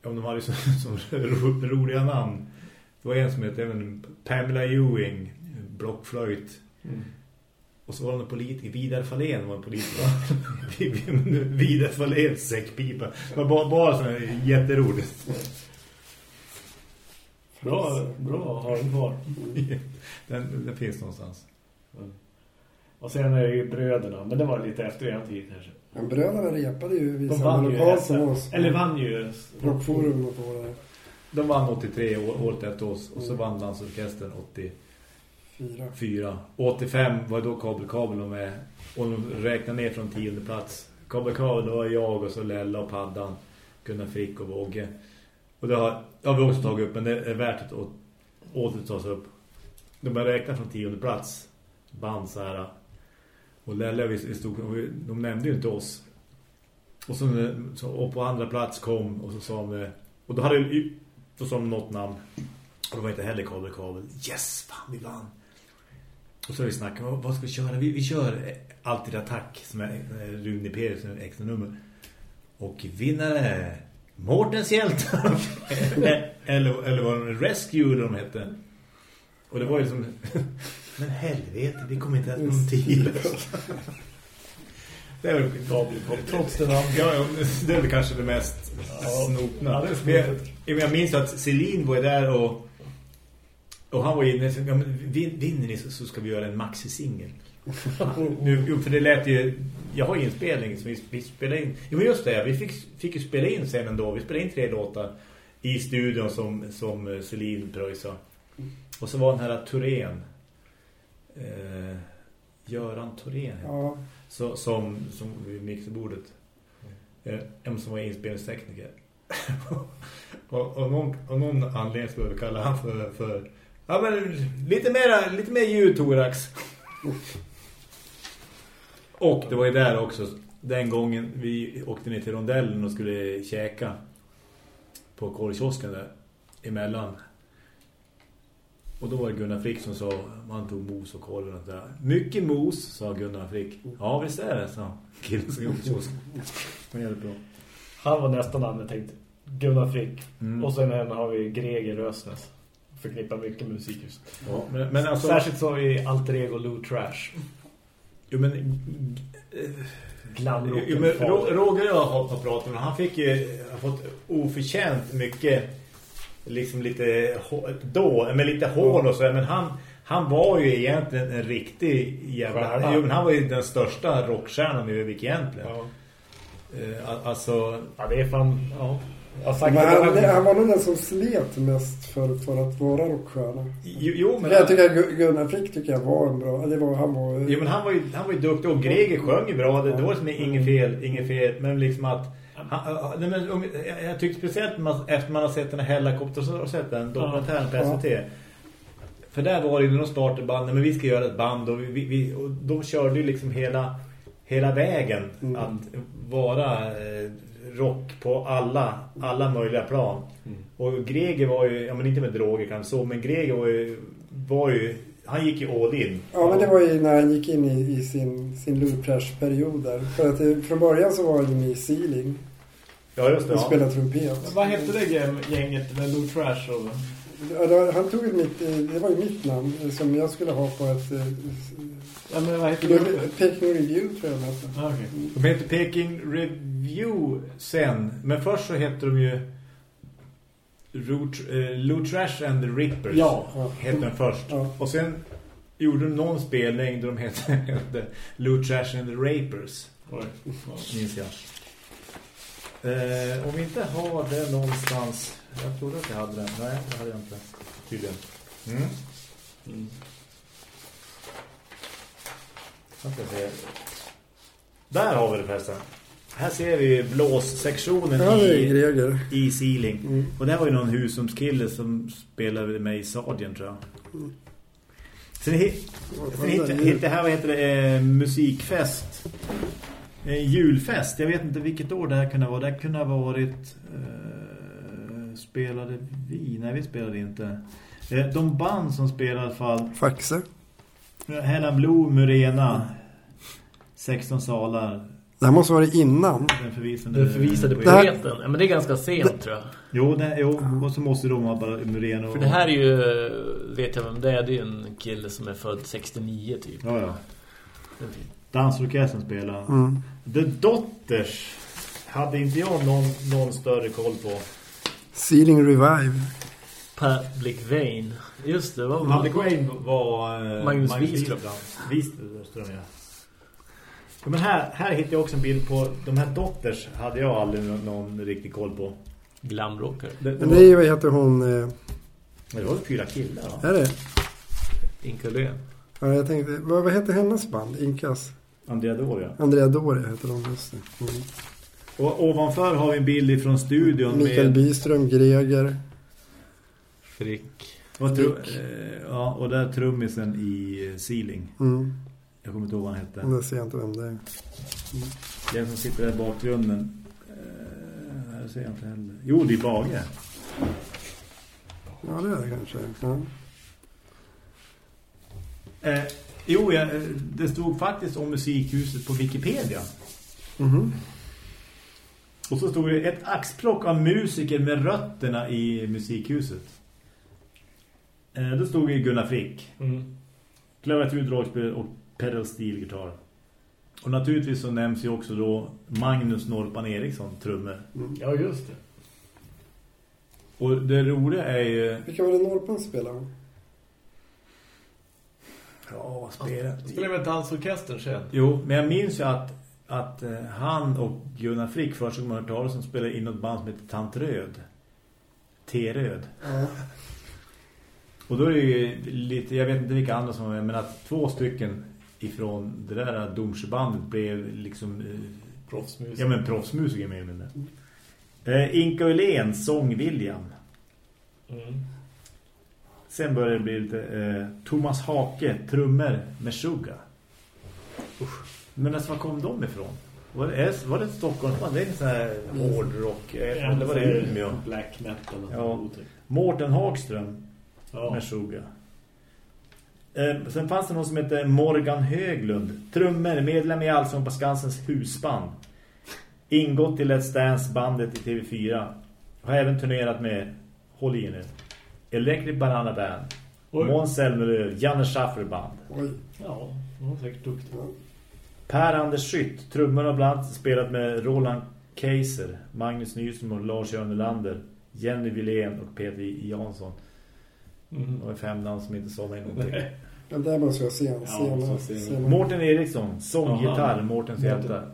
om de hade så, så ro, roliga namn. Det var en som hette även Pamela Ewing, blockflöjt. Mm. Och så var det en politiker, Vidar Fahlén var en politiker. Vidar Fahléns säckpipa. Det var bara, bara så här jätteroligt. Bra, bra att ha den kvar. Den, den finns någonstans. Och sen är det ju bröderna. Men det var lite efter en tid kanske. Men bröderna repade ju vid De samma lokal som oss. Eller vann ju Rockforum och på det. De vann 83 år, året efter oss. Och så vann dansorkestern 84. Fyra. Fyra. 85 var då Kabel Kabel var med. Och de räknade ner från tionde plats. Kabel Kabel då var jag och så Lella och Paddan. Gunnar Frick och Våge. Och det har, det har vi också tagit upp. Men det är värt att återtas upp. De började räkna från tionde plats. Band så här. Och Lella vi vi stod, och vi- de nämnde ju inte oss. Och, så, så, och på andra plats kom och så sa de det. Och då hade ju- då sa de något namn. Och det var inte heller kabel kabel. Yes, fan vi vann. Och så har vi snackat, vad, vad ska vi köra? Vi, vi kör eh, alltid attack som är eh, Rune Peres extra nummer. Och vinnare Mårtens hjältar. eller, eller vad de Rescue eller de hette. Och det var ju som Men helvete, vi kommer inte ens någon tid. Det är väl Kabelkopp. Trots det namn. Ja, ja, det är väl kanske det mest Ja. snopna. Ja, det jag, jag minns att Celine var där och och han var inne så, ja, men vin- vinner ni så, så ska vi göra en maxi-singel. nu, för det lät ju jag har ju inspelning som vi, vi spelade in. Jo men just det, vi fick, fick ju spela in sen ändå. Vi spelade in tre låtar i studion som, som eh, Celine pröjsade. Och så var den här Thorén eh, Göran heter Ja, så, som, som vid mixerbordet. Eh, En som var inspelningstekniker. och, och, någon, och någon anledning skulle vi kalla han för, för ja, men lite, mera, lite mer ljud, Torax. och det var ju där också, den gången vi åkte ner till rondellen och skulle käka på korvkiosken där emellan. Och då var det Gunnar Frick som sa man tog mos och korv och där. Mycket mos, sa Gunnar Frick. Ja, visst är det, sa killen som gjorde kiosken. Det var jävligt bra. Han var nästan namnet tänkt. Gunnar Frick. Mm. Och sen en har vi Greger Rösnäs. Förknippar mycket musikhus. Ja, men, men alltså... Särskilt så vi Alter Ego Lou Trash. Jo, men... eh, Jo, men Roger jag har, pratat med han fick ju har fått oförtjänt mycket liksom lite då, men lite hål och så men han han var ju egentligen en riktig jävla jo, men han var ju den största rockstjärnan i Övik egentligen. Ja. Eh, alltså ja, det är fan... Ja. Men det han, många han var nog den som slet mest för, för att vara rockstjärna. jo, jo men Jag tycker att Gu- Gunnar Frick tycker jag var en bra... Det var, han var... Jo men han var ju, han var ju duktig och Greger sjöng ju bra. Det, det var liksom inget fel, inget fel. Men liksom att... Han, nej, men, jag, jag tyckte speciellt man, efter man har sett den här helikopter så har du sett den dokumentären på SVT. För där var det ju när de startade bandet, men vi ska göra ett band och, vi, vi, vi, och de körde ju liksom hela, hela vägen Mm. att vara eh, rock på alla, alla möjliga plan. Mm. Och Greger var ju, ja men inte med droger kanske så, men Greger var ju, var ju han gick ju all in. Ja, men det var ju när han gick in i, i sin, sin Lou Presh-period där. För att det, från början så var han ju med i Sealing Ja just det. och Ja. spelade trumpet. Vad hette det gäng- gänget med Lou Trash och... Ja, Han tog ju mitt, eh, det var ju mitt namn eh, som jag skulle ha på ett... Ja, men vad hette Det Peking Review tror jag de. Ah, okej. De hette Peking Review sen. Men först så hette de ju Root, eh, Lou Trash and the Rippers. Ja. Hette den först. Ja. Och sen gjorde de någon spelning där de hette, hette Lou Trash and the Rapers. Oj. Ja. Minns jag. Eh, om vi inte har det någonstans. Jag trodde att jag hade den. Nej, det hade jag inte. Tydligen. Mm. Mm. Där har vi det förresten. Här ser vi blåssektionen Ja, i, i Sealing. Mm. Och det var ju någon husumskille som spelade med i Sargent tror jag. Sen, hi, sen hittade jag här, vad heter det, eh, musikfest. En julfest. Jag vet inte vilket år det här kunde vara. Det här kunde ha varit... Eh, spelade vi? Nej, vi spelade inte. Eh, de band som spelade i alla fall. Faxe. Hela Blue, Murena. 16 salar. Det här måste vara innan. Den förvisade, Den förvisade Det här- poeten. Ja, men det är ganska sent tror jag. Jo, det, jo, och så måste de ha bara Murena och... För det här är ju, vet jag vem det är, det är ju en kille som är född 69 typ. Ja, ja. Det. Dansorkestern spelar. Mm. The Dotters hade inte jag någon, någon större koll på. Sealing Revive. Public Vein. Just det, vad Public Wayne var eh, Magnus Wiström. Wiström, ja. ja. Men här, här hittade jag också en bild på de här Dotters hade jag aldrig någon, någon riktig koll på. Glamrocker. Det, det, var, det vad heter hon? eh, det var fyra killar. Ja. Är det? Inkulén. Ja, jag tänkte, vad, vad heter hennes band? Inkas? Andrea Doria. Andrea Doria heter de just det. Mm. Och ovanför har vi en bild från studion Mikael med... Byström, Greger. Frick. Vad tru, eh, ja, och där är trummisen i eh, Sealing. Mm. Jag kommer inte ihåg vad han hette. Det ser jag inte vem det är. Den som sitter där i bakgrunden. Eh, här ser jag inte heller. Jo, det är Bage. Ja, det är det kanske. Ja. Eh, jo, jag, eh, det stod faktiskt om musikhuset på Wikipedia. Mhm. Och så stod det ett axplock av musiker med rötterna i musikhuset. Eh, då stod det Gunnar Frick. Mm. Klaviatur, dragspel och pedal steel gitarr. Och naturligtvis så nämns ju också då Magnus Norpan Eriksson, trummor. Ja, just det. Och det roliga är ju... Vilka var det Norpan spelade? Ja, vad spelar Spelar med dansorkestern sen. Jo, men jag minns ju att, att eh, han och Gunnar Frick första gången hört talas om spelade in något band som heter Tant Röd. T-Röd. Ja. Och då är det ju lite, jag vet inte vilka andra som med, men att två stycken ifrån det där Domsjöbandet blev liksom... Eh, Proffsmusik. ja men proffsmusiker med eller eh, Inka Ulén, sång William. Mm. Sen började det bli lite eh, Thomas Hake, trummor med Suga. Usch. Men alltså, var kom de ifrån? Var det, var det ett Stockholmsband? Det är en sån här hårdrock. Eh, Eller var det Umeå? Black metal. Ja. Mårten Hagström Ja. med Suga. Eh, sen fanns det någon som hette Morgan Höglund. Trummor, medlem i Allsång på Skansens husband. Ingått i Let's Dance-bandet i TV4. Har även turnerat med, håll i nu, Electric Banana Band. Måns Zelmerlöw, Janne Schaffer Band. Oj. Ja, hon var säkert duktig. Per Anders Skytt, trummor har bland annat spelat med Roland Keiser, Magnus Nyström och Lars Jörnelander, Jenny Wilén och Peter Jansson. Mm. Och fem namn som inte sa mig någonting. Nej. Men där måste jag se Ja, senare. Mårten Eriksson, sånggitarr. Mårtens hjältar.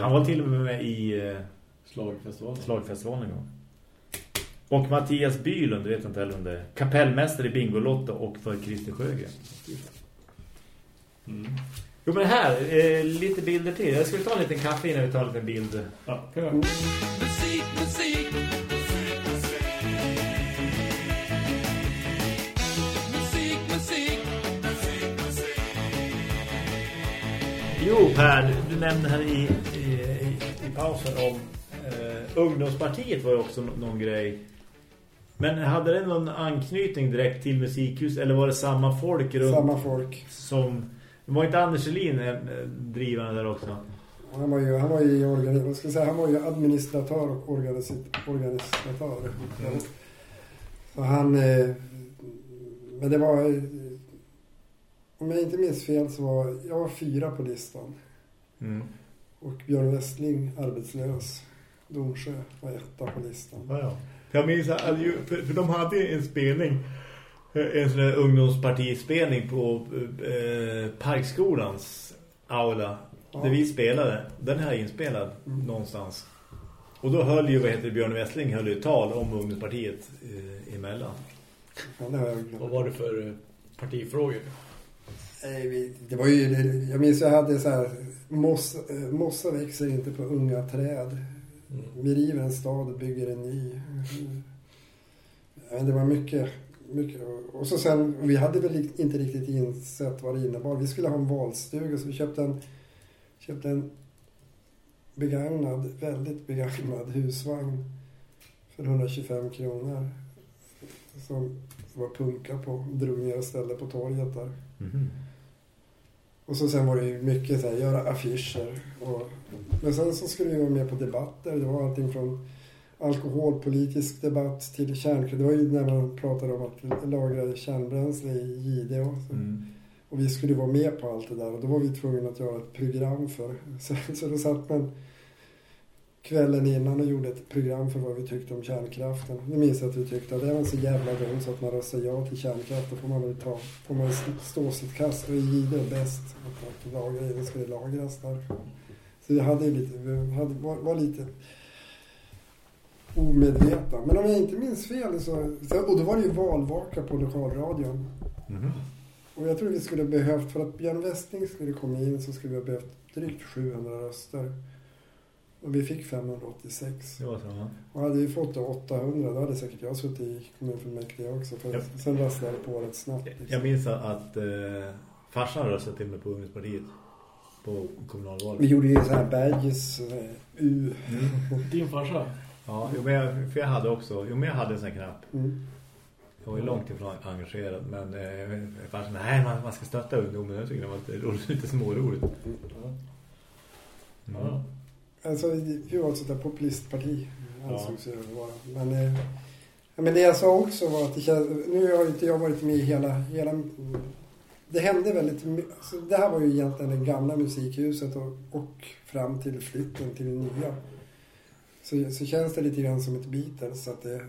Han var till och med med i eh, Slagfestivalen. slagfestivalen en gång. Och Mattias Bylund, vet inte heller om det är. Kapellmästare i Bingolotto och för Christer Sjögren. Mm. Jo men här, eh, lite bilder till. Jag skulle ta en liten kaffe innan vi tar en liten bild. Ja, kan jag. Musik, musik. Musik, Jo Per, du nämnde här i, i, i, i pausen om eh, ungdomspartiet var ju också nå- någon grej. Men hade det någon anknytning direkt till musikhus eller var det samma folk runt Samma folk. som... Var inte Anders Selin eh, drivande där också? Han var ju, han var ju, organi- ska säga, han var ju administratör och organisatör. Så han... Eh, men det var... Om jag inte minns fel så var jag var fyra på listan. Mm. Och Björn Westling, arbetslös. Domsjö var etta på listan. Ja, ja. Jag minns att ju- för, för de hade en spelning eh, en sån där ungdomspartispelning på eh, Parkskolans aula Ja. där vi spelade. Den här är inspelad Mm. någonstans. Och då höll ju, vad heter det, Björn Westling höll ju tal om ungdomspartiet eh, emellan. Ja, det har jag glömt. Vad var det för eh, partifrågor? Det var ju, jag minns jag hade så här, mossa, eh, mossa växer inte på unga träd. Mm. Vi river en stad och bygger en ny. Det var mycket, mycket. Och så sen, vi hade väl inte riktigt insett vad det innebar. Vi skulle ha en valstuga så vi köpte en, köpte en begagnad, väldigt begagnad husvagn för 125 kronor. Som var punka på, drog ner och ställde på torget där. Mhm. Och så sen var det ju mycket så här, göra affischer. Och, men sen så skulle vi vara med på debatter. Det var allting från alkoholpolitisk debatt till kärnkraft. Det var ju när man pratade om att lagra kärnbränsle i JD. Och, så. Mm. och vi skulle vara med på allt det där. Och då var vi tvungna att göra ett program för. Så, så då satt man kvällen innan och gjorde ett program för vad vi tyckte om kärnkraften. Nu minns jag att vi tyckte att det var så jävla dumt så att man röstar ja till kärnkraft. Då får man väl ta, får man stå sitt kast. Och JD är bäst att, att lagra i. Det skulle lagras där. Så vi hade lite, vi hade, var, var lite omedvetna. Men om jag inte minns fel så, och då var det ju valvaka på lokalradion. Mhm. Och jag tror vi skulle behövt, för att Björn Westling skulle komma in så skulle vi ha behövt drygt 700 röster. Och vi fick 586. Det var så? Och hade vi fått då 800 då hade säkert jag suttit i kommunfullmäktige också. För Ja. Sen rasslade det på rätt snabbt. Jag Liksom. minns att eh, farsan röstade till mig på ungdomspartiet på kommunalvalet. Vi gjorde ju så här badges, eh, U. Din farsa? Ja, jo, men jag, för jag hade också, jo men jag hade en sån här knapp. Mm. Jag var ju långt ifrån engagerad, men eh, farsan, nej man, man ska stötta ungdomen. Jag tycker det var lite, roligt, lite småroligt. Ja. Mm. Ja. Alltså vi var ett sånt där populistparti. Ja. Ansågs det vara. Men, eh, ja, men det jag sa också var att det känns, nu har inte jag varit med i hela, hela det hände väldigt. Alltså, det här var ju egentligen det gamla musikhuset och, och fram till flytten till det nya. Så, så känns det lite grann som ett Beatles. Så att det,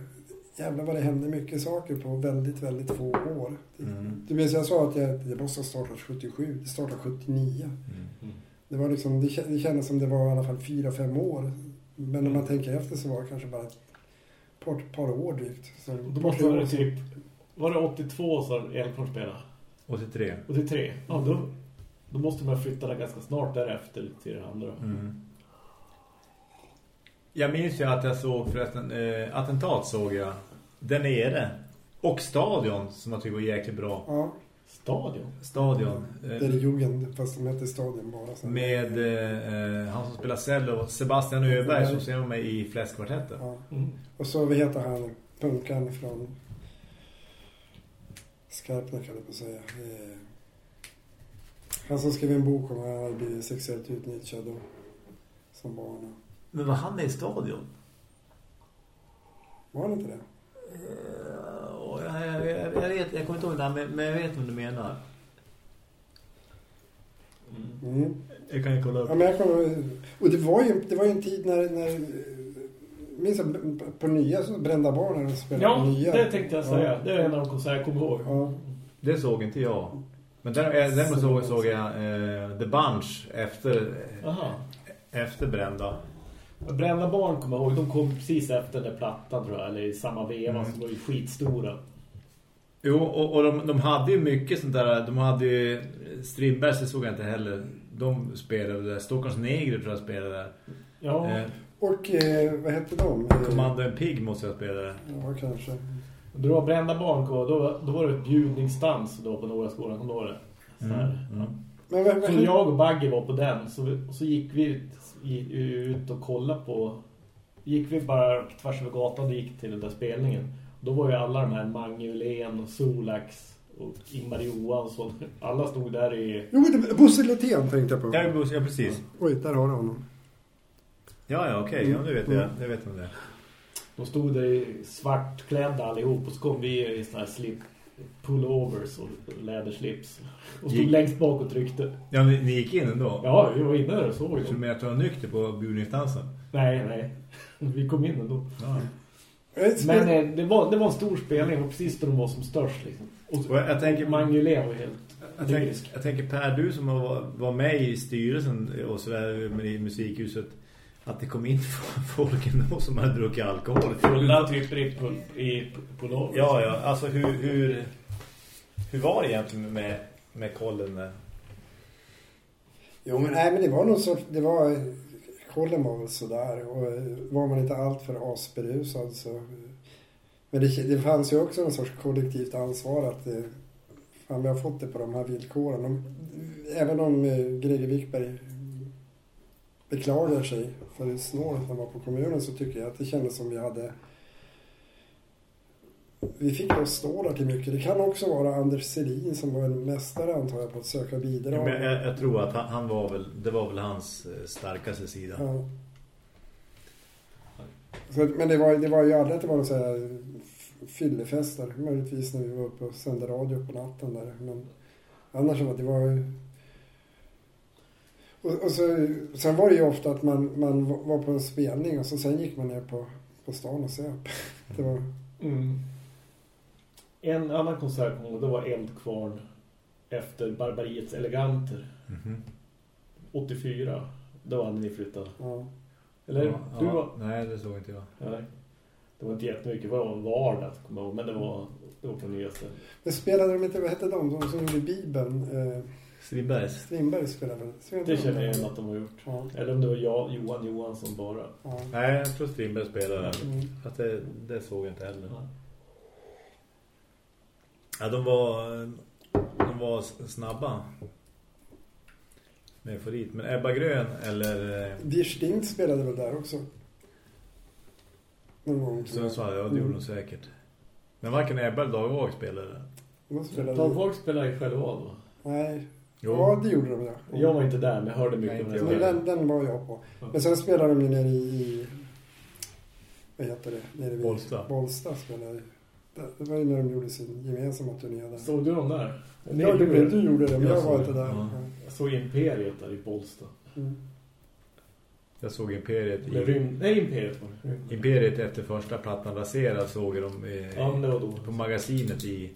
jävlar vad det hände mycket saker på väldigt, väldigt få år. Mm. Du minns jag sa att jag, det måste ha startat 77. Det startade 79. Mm. Det, var liksom, det, det kändes som det var i alla fall fyra, fem år. Men när man tänker efter så var det kanske bara ett par, par år drygt. Så, Då måste det typ... Var det 82 som Elfors spelade? 83. 83? Ja, då, då måste man flytta där ganska snart därefter till det andra. Mm. Jag minns ju att jag såg förresten, eh, attentat såg jag där nere. Och stadion som jag tycker var jäkligt bra. Ja, Stadion? Stadion. det är det Eh, Jugend, fast de hette Stadion bara. Så. med eh, han som spelar cello, Sebastian Öberg som ser med i Fläskkvartetten. Ja. Mm. Och så vad heter han, punkan från Skarpnäck kan jag på säga. Eh, Han som skrev en bok om att han hade blivit sexuellt utnyttjad och, som barn. Men var han med i stadion? Var han inte det? Eh, och jag, jag, jag, jag, vet, jag kommer inte ihåg det här, men, men jag vet vad du menar. Mm. Mm. Jag kan ju kolla upp. Ja, men jag kommer, och det var ju, det var ju en tid när, när minns jag, på nya så brända barn när de spelade Ja, på nya. det tänkte jag säga. Ja. Det är en av de konserter jag kommer ihåg. Ja. Det såg inte jag. Men där, eh, däremot såg, såg jag eh, The Bunch efter, Aha. efter Brända. Brända barn kommer jag ihåg. De kom precis efter den där plattan tror jag. Eller i samma veva Mm. som var ju skitstora. Jo, och, och de, de hade ju mycket sånt där. De hade ju Strindbergs, det såg jag inte heller. De spelade där. Stockholms Negre tror jag spelade där. Ja, Eh, Och eh, vad hette de? Commando en Pig måste jag spela där. Ja, kanske. då var Brända barn kom, då, då var det ett bjudningsdans då på några skolan. Kommer du ihåg det? Så, här. Mm. Men vad, så jag och Bagge var på den. Så, vi, så gick vi ut, i- ut och kollade på... Gick vi bara tvärs över gatan och gick till den där spelningen. Då var ju alla de här Mange Ulén och Solax och Ingmar Johansson. Alla stod där i... Jo, Bosse Lutén tänkte jag på. Ja, ja, precis. Oj, där har du honom. Ja, ja, okej. Ja, det vet jag. Det vet jag om det. De stod där i svartklädda allihop och så kom vi i såna här slip pullovers och läderslips. Och stod Gick- längst bak och tryckte. Ja, ni, ni gick in ändå? Ja, vi var inne där och såg ju Så menar att du var nykter på bjudningsdansen? Nej, nej. Vi kom in ändå. Ja. Men eh, det, var, det var en stor spelning. Det var precis då de var som störst. Liksom. Och jag tänker, Mange Ulén var helt jag, tänker, jag tänker Per, du som var, var med i styrelsen och sådär med i musikhuset. Att det kom in folk ändå som hade druckit alkohol. Fulla typer i, i pullover. Ja, ja. Alltså hur, hur, hur var det egentligen med, med kollen där? Jo, men nej, men det var nog så. Det var... Kollen var väl sådär. Och var man inte allt för asberusad så... Men det, det fanns ju också en sorts kollektivt ansvar att... eh, Fan, vi har fått det på de här villkoren. De, även om eh, Greger Wikberg beklagar sig för det snålet han var på kommunen så tycker jag att det kändes som vi hade... Vi fick oss stå där till mycket. Det kan också vara Anders Selin som var en mästare antar jag på att söka bidrag. Ja, men jag, jag tror att han, han var väl, det var väl hans eh, starkaste sida. Ja. Så, men det var, det var ju aldrig att det var någon så här fyllefester. Möjligtvis när vi var uppe och sände radio på natten där. Men annars var det var ju... Och, och så, sen var det ju ofta att man, man var på en spelning och så sen gick man ner på, på stan och söp. Det var... Mm. En annan konsert det var Eldkvarn efter Barbariets Eleganter. Mhm. 84. Då hade ni flyttat. Ja. Eller? Ja, du ja. var... Nej, det såg inte jag. Nej. Det var inte jättemycket. Det var en vardag, kommer jag ihåg. Men det var, det var på nyaste. Men spelade de inte, vad hette de, de som gjorde Bibeln? Eh, Strindbergs. Strindberg spelade väl? Spelade Det de känner jag igen att de har gjort. Ja. Eller om det var jag, Johan Johansson bara. ja. Nej, jag tror Strindberg spelade den. Mm. Fast det, det såg jag inte heller. Ja, de var, de var snabba. Med dit. Men Ebba Grön eller eh, Die spelade väl där också? Någon gång. jag. Ja det gjorde de säkert. Men varken Ebba eller Dagvåg spelade. De spelade... De folk spelar ju själva då. Nej. Jo. Ja, det gjorde de ja. Jag var inte där, men jag hörde mycket Nej, om. Men den, den var jag på. Men sen spelade de ju nere i... i vad heter det? Nere vid Bollsta. Bollsta spelade det. Var ju när de gjorde sin gemensamma turné där. Såg du dem där? Ja, du, du gjorde det, men Jag jag, var inte där. ja. Jag såg Imperiet där i Bollsta. Mm. Jag såg Imperiet i, rymd... Nej, Imperiet var det. Imperiet efter första plattan raserad såg jag dem i, Ja, men det var då. på magasinet i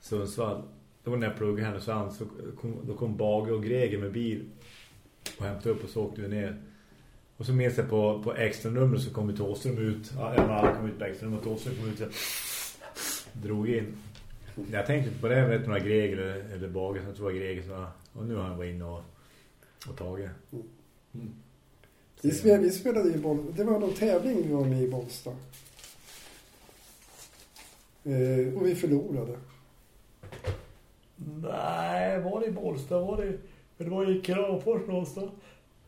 Sundsvall. Då var när jag pluggade här så, an, så kom, då kom Bage och Greger med bil och hämtade upp och så åkte vi ner. Och så minns jag på, på extra nummer så kom vi Tåström ut. Ja, alla kom ut på extra nummer och Tåström kom ut och drog in. Jag tänkte inte på det, jag vet några Greger eller, eller Bage, så tror jag Greger så och nu har han varit inne och, och tagit. Mm. Vi, spelade, vi spelade i boll. Det var någon tävling vi var med i Bollsta. Eh, och vi förlorade. Nej, var det i Bollsta? Var det... Det var i Kramfors någonstans.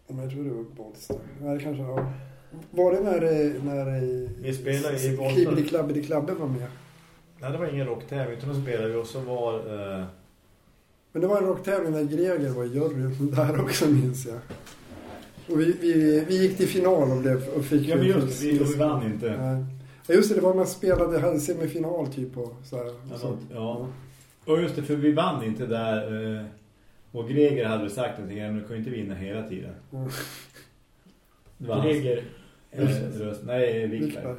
Ja, men jag tror det var Bollsta. Nej, det kanske var... Var det när, eh, när eh, Vi spelade i Bollsta. Klibbidi Klabbidi Klabbe var med? Nej, det var ingen rocktävling utan då spelade vi och så var... Eh, Men det var en rocktävling när Greger var i juryn där också minns jag. Och vi, vi, vi gick till final och, blev, och fick... ja, men just det, vi, vi vann inte. Nej. Ja, just det, det var man spelade, hade semifinal typ och så här. Ja, Så- sånt, ja. Och just det, för vi vann inte där. Eh, Och Greger hade sagt någonting, men du kan ju inte vinna hela tiden. Mm. Det var hans- Greger. eh, röst. Nej. Wikberg.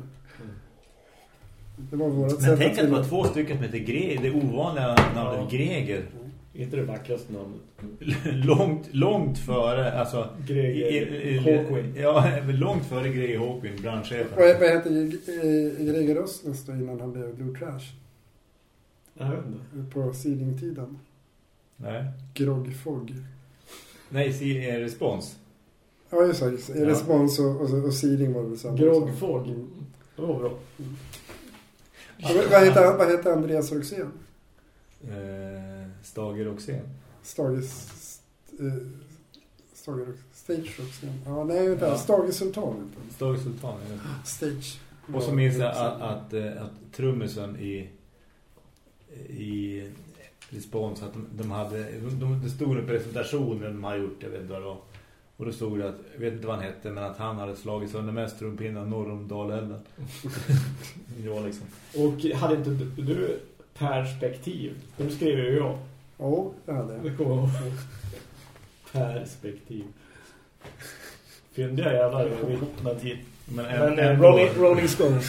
Det var vårt Men tänk att det var två stycken som heter Greger, det ovanliga namnet Ja. Greger. Inte det vackraste namnet. långt, långt före, alltså... Greger i- i- i- Hawkwind. Ja, långt före Greger Hawkwind, branschchefen. Vad, vad heter eh, Greger Röstnäs då innan han blev Blue Trash? Jag vet inte. På seedingtiden. Nej. Grog Fogg. Nej, se en respons. Ja, just det. det. Ja. Respons och, och, och seeding var det väl samma. Grog sak. Fogg. Mm. Det var bra. Vad, vad, heter, vad heter Andreas Roxén? Eh, Stager Sen. Stages... Eh, Stager Stage Roxén. Ja, nej, vänta. Ja. Stage Sultan. Stager Sultan. ja. Stage. Och så minns jag att, att, eh, att trummisen i i respons att de, de hade de, de, det stod en presentation de hade gjort, jag vet inte vad det var. Och då stod det att, jag vet inte vad han hette, men att han hade slagit sönder mest trumpinnar norr om Dalälven. ja, liksom. Och hade inte du, perspektiv? De skrev ju jag. Ja, det hade jag. Det. Perspektiv. Fyndiga jävlar i mitten tid. Men, Men eh, Rolling, Rolling Stones.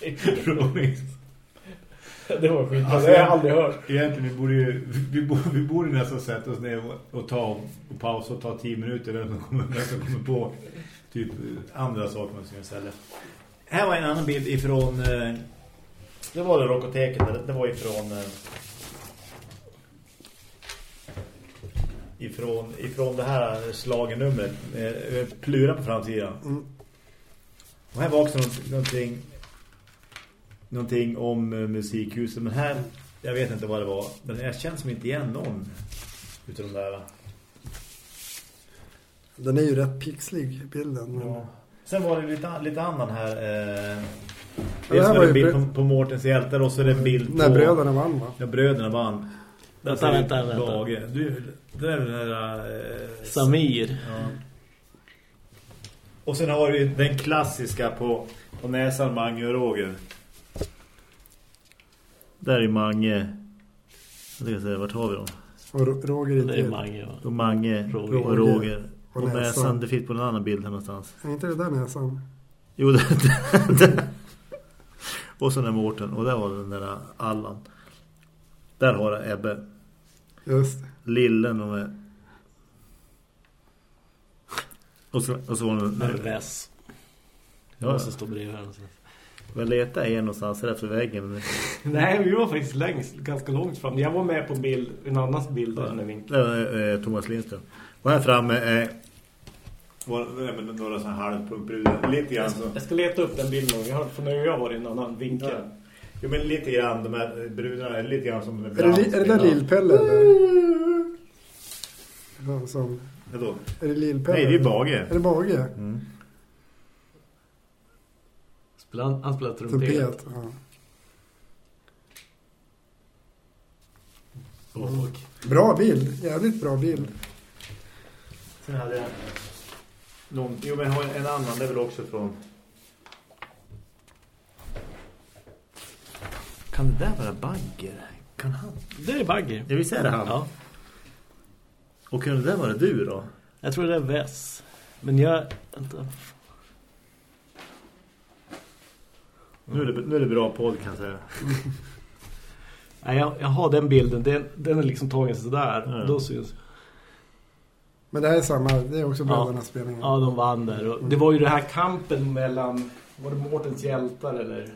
Rolling Det var skit. Alltså, det har jag aldrig hört. Egentligen, vi borde ju vi borde, vi borde nästan sätta oss ner och, och ta och pausa och ta tio minuter vem som kommer, vem som kommer på typ andra saker man ska istället. Här var en annan bild ifrån eh, det var det Rockoteket, det, var ifrån eh, ifrån, ifrån det här slagenumret plura på framsidan. Mm. Och här var också någonting någonting om eh, musikhuset. Men här, jag vet inte vad det var. Men jag känner som inte igen någon utav de där. Den är ju rätt pixlig, bilden. Men... Ja. Sen var det lite, lite annan här. Eh, det var det en bild på, på Mårtens hjältar och så är det en bild När på... bröderna vann va? Ja, bröderna vann. Vänta, vänta, vänta. Bage. Du, det är den här... Eh, Samir. Ja. Och sen har du ju den klassiska på, på näsan Mange och Roger. Där är Mange. Jag ska säga, vart har vi dem? Och Roger Det är. Mange. va? Och Mange Roger. och Roger. Och Och näsan. näsan. det finns på en annan bild här någonstans. Är inte det där näsan? Jo, det, det, det. Och så den där Mårten. Och där var den där Allan. Där har jag Ebbe. Just det. Lillen och med. Och så, och så var Med den... väs. Jag Ja, måste stå bredvid här någonstans. Jag letade en någonstans efter väggen. Men Nej, vi var faktiskt längst, ganska långt fram. Jag var med på en bild, en annans bild där när vinkeln. det var eh, Thomas Lindström. Och här framme är... Var, några sådana halvpunkbrudar. Lite grann så. Jag ska leta upp den bilden. Jag har, för nu har jag varit i en annan vinkel. Ja. Jo, men lite grann, de här brudarna är lite grann som... Är det, är det där Lillpelle eller? Ja, som, Vadå? är det Lillpelle? Nej, det är Bage. Är det Bage? Mm. Spelar han, spelar trumpet. Trumpet, ja. Och Bra bild, jävligt bra bild. Sen hade jag... Någon, jo, men en annan, det är väl också från... Kan det där vara Bagger? Kan han? det är Bagger. Ja, visst är det han? Ja. Och kunde det där vara du då? Jag tror det är väs. Men jag... Vänta. Nu är det, nu är det bra podd kan jag säga. Nej, jag, jag har den bilden. Den, den är liksom tagen sådär. Ja. Då syns... Men det här är samma, det är också Ja. brödernas spelningar. Ja, de vann där. Och det var ju det här kampen mellan... Var det Mårtens hjältar eller...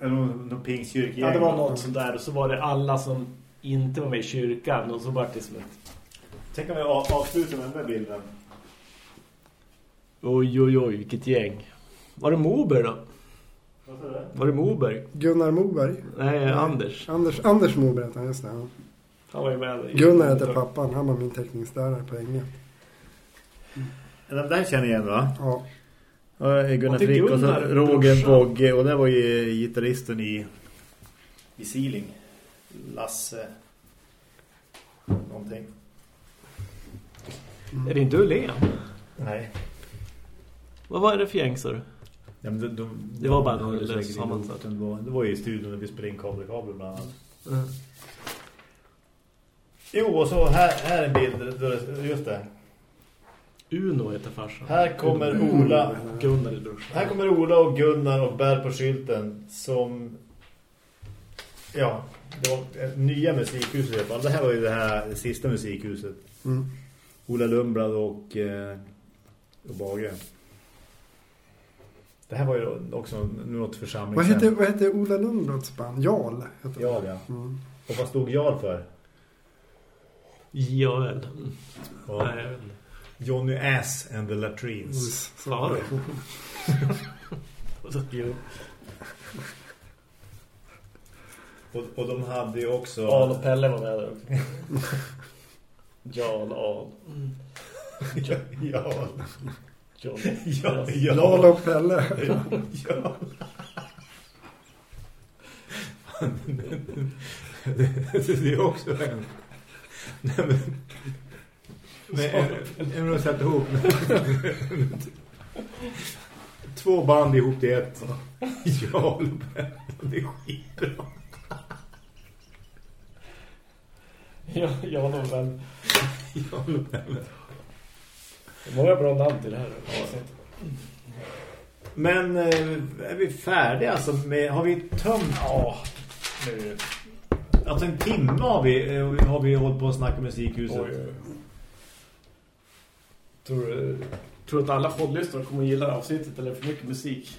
Eller någon, någon pingstkyrkgäng. Ja, det var något sånt där. Och så var det alla som inte var med i kyrkan. Och så var det som ett... Tänk om vi av- avslutar med den där bilden. Oj, oj, oj, vilket gäng. Var det Moberg då? Var det Moberg? Gunnar Moberg. Nej, Anders. Anders, Anders Moberg heter han, just det. ja. Han var ju med. Gunnar heter pappan, han var min teckningslärare på Änge. Den där känner jag igen va? Ja, Gunnar Frick och så Roger. Bogge. Och där var ju gitarristen i... I Sealing. Lasse... Någonting. Är det inte Ullén? Nej. Vad var det för gäng, sa du? Ja, men de, de, Det var bara de, någon de, lös sammansatt. Det var, det var ju i studion när vi spelade in kabel kabel bland annat. Jo, och så här, här är en bild. Just det. Uno heter farsan. Här kommer Ola. Gunnar är brorsan. Här kommer Ola och Gunnar och bär på skylten som... Ja, det var eh, nya musikhuset i alla fall. Det här var ju det här det sista musikhuset. Mm. Ola Lundblad och, eh, och Bagre. Det här var ju också något församling. Vad heter, vad heter Ola Lundblads band? Jarl? Heter det. Jarl, ja. Mm. Och vad stod Jarl för? Joel. Ja. Johnny Ass and the Latrines. Så Ja, var det. Och så- de hade ju också... Al och Pelle var med där också. Jan, Al. Jarl. John. Ja, Jarl ja. och Pelle. Ja. det, det är också en... Nej, men... Nej, en, en, en satt ihop två band ihop till ett. Ja, det är skitbra. Ja, Jan och vem. Ja, Många bra namn till det här. Men eh, är vi färdiga alltså med, har vi tömt Ja, nu. alltså en timme har vi eh, har vi hållit på att snacka musikhuset. Oj, oj. Tror du, tror att alla poddlyssnare kommer att gilla avsnittet eller för mycket musik?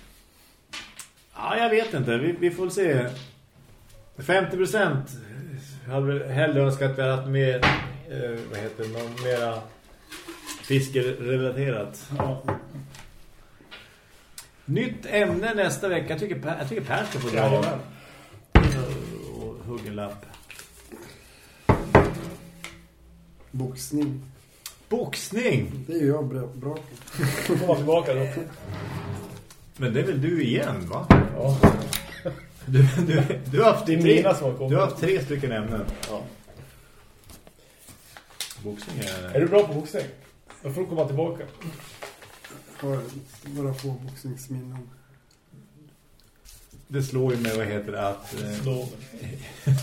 Ja, jag vet inte. Vi, vi får se. 50% hade väl hellre önskat att vi hade haft mer eh, vad heter det, mera fiskerelaterat. Ja. Nytt ämne nästa vecka. Jag tycker jag tycker per ska få dra Jajamän. och lapp. Boxning. Boxning! Det är ju jag bra, bra. Komma tillbaka då. Men det är väl du igen, va? Ja. Du, du, du, har, haft Det är tre, du har haft tre stycken ämnen. ja. Boxning är... Är du bra på boxning? Då får komma tillbaka. Har några få boxningsminnen. Det slår ju mig, vad heter det, att... eh, Slå mig.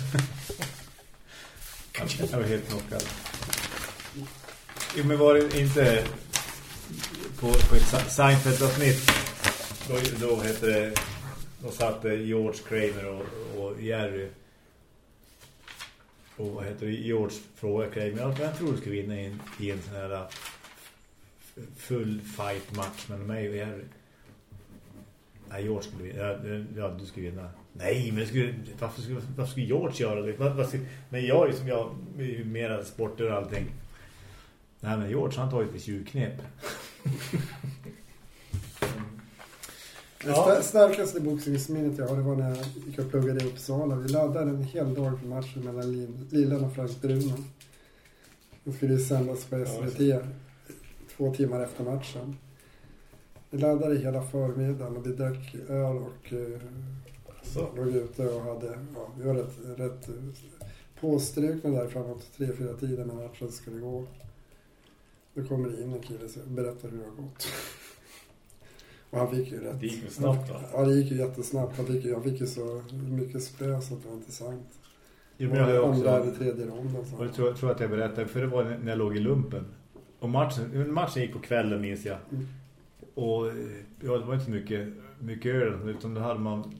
Jag var helt knockad. Jo, men var det inte på, på ett Seinfeld-avsnitt då, då heter det då satt George Kramer och, och Jerry vad heter det George frågar Craig men vem tror du ska vinna i en, i en sån här äh, full fight match mellan mig och Jerry Nej, George skulle vinna. Ja, du skulle vinna. Nej, men skulle, varför, skulle, varför skulle George göra det? Vad, skulle, men jag är ju som jag mera sporter och allting. Nej, men George han tar ju ett tjuvknep. Det sta- starkaste boxningsminnet jag har det var när jag gick och pluggade i Uppsala. Vi laddade en hel dag för matchen mellan Lillan och Frank Bruno. Den skulle ju sändas på SVT två timmar efter matchen. Vi laddade hela förmiddagen och vi drack öl och eh, Så. låg ute och hade, ja, vi var rätt, rätt eh, påstrukna där framåt tre, fyra tiden när matchen skulle gå. Då kommer det in en kille och berättar hur det har gått. Och han fick ju rätt. Det gick ju snabbt, va? Ja, det gick ju jättesnabbt. Han fick ju, han fick ju så mycket spö så att det var inte sant. Jo, men jag också... tredje ronden. Så. Och jag tror, tror att jag berättade, för det var när jag låg i lumpen. Och matchen, matchen gick på kvällen minns jag. Mm. Och eh, ja, det var inte mycket, mycket öl, utan då hade man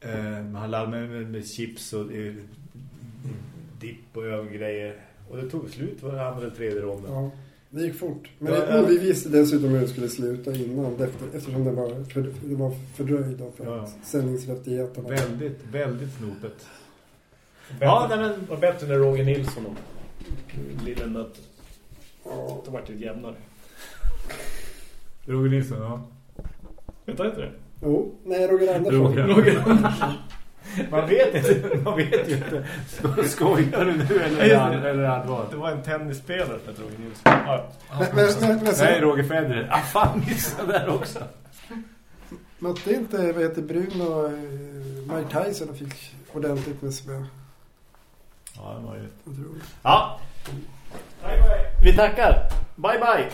eh, man hade larmat med, med chips och eh, dipp och övriga Och det tog slut var det andra eller tredje ronden. Ja, det gick fort. Men Ja, ja. vi visste dessutom hur det skulle sluta innan. Efter, eftersom det var, för, det var fördröjd då för Ja. sändningsrättigheterna. Väldigt, väldigt snopet. Ja, nej, men- var bättre när Roger Nilsson och Lille. Ja, Det vart ju jämnare. Roger Nilsson, ja. Vet du inte det? Jo, nej Roger Andersson. Roger. Man vet inte, man vet ju inte. Sko- Skojar du nu eller, eller allvar? Det var en tennisspelare som hette Roger Nilsson. Ja, Men, men, men, men, Nej, så, Roger Federer. Ah, fan, missade där också. mötte inte, vad heter Bruno, eh, Mike Tyson och fick ordentligt med spö. Ja, det var ju... Tror. Ja. Vi tackar. Bye, bye.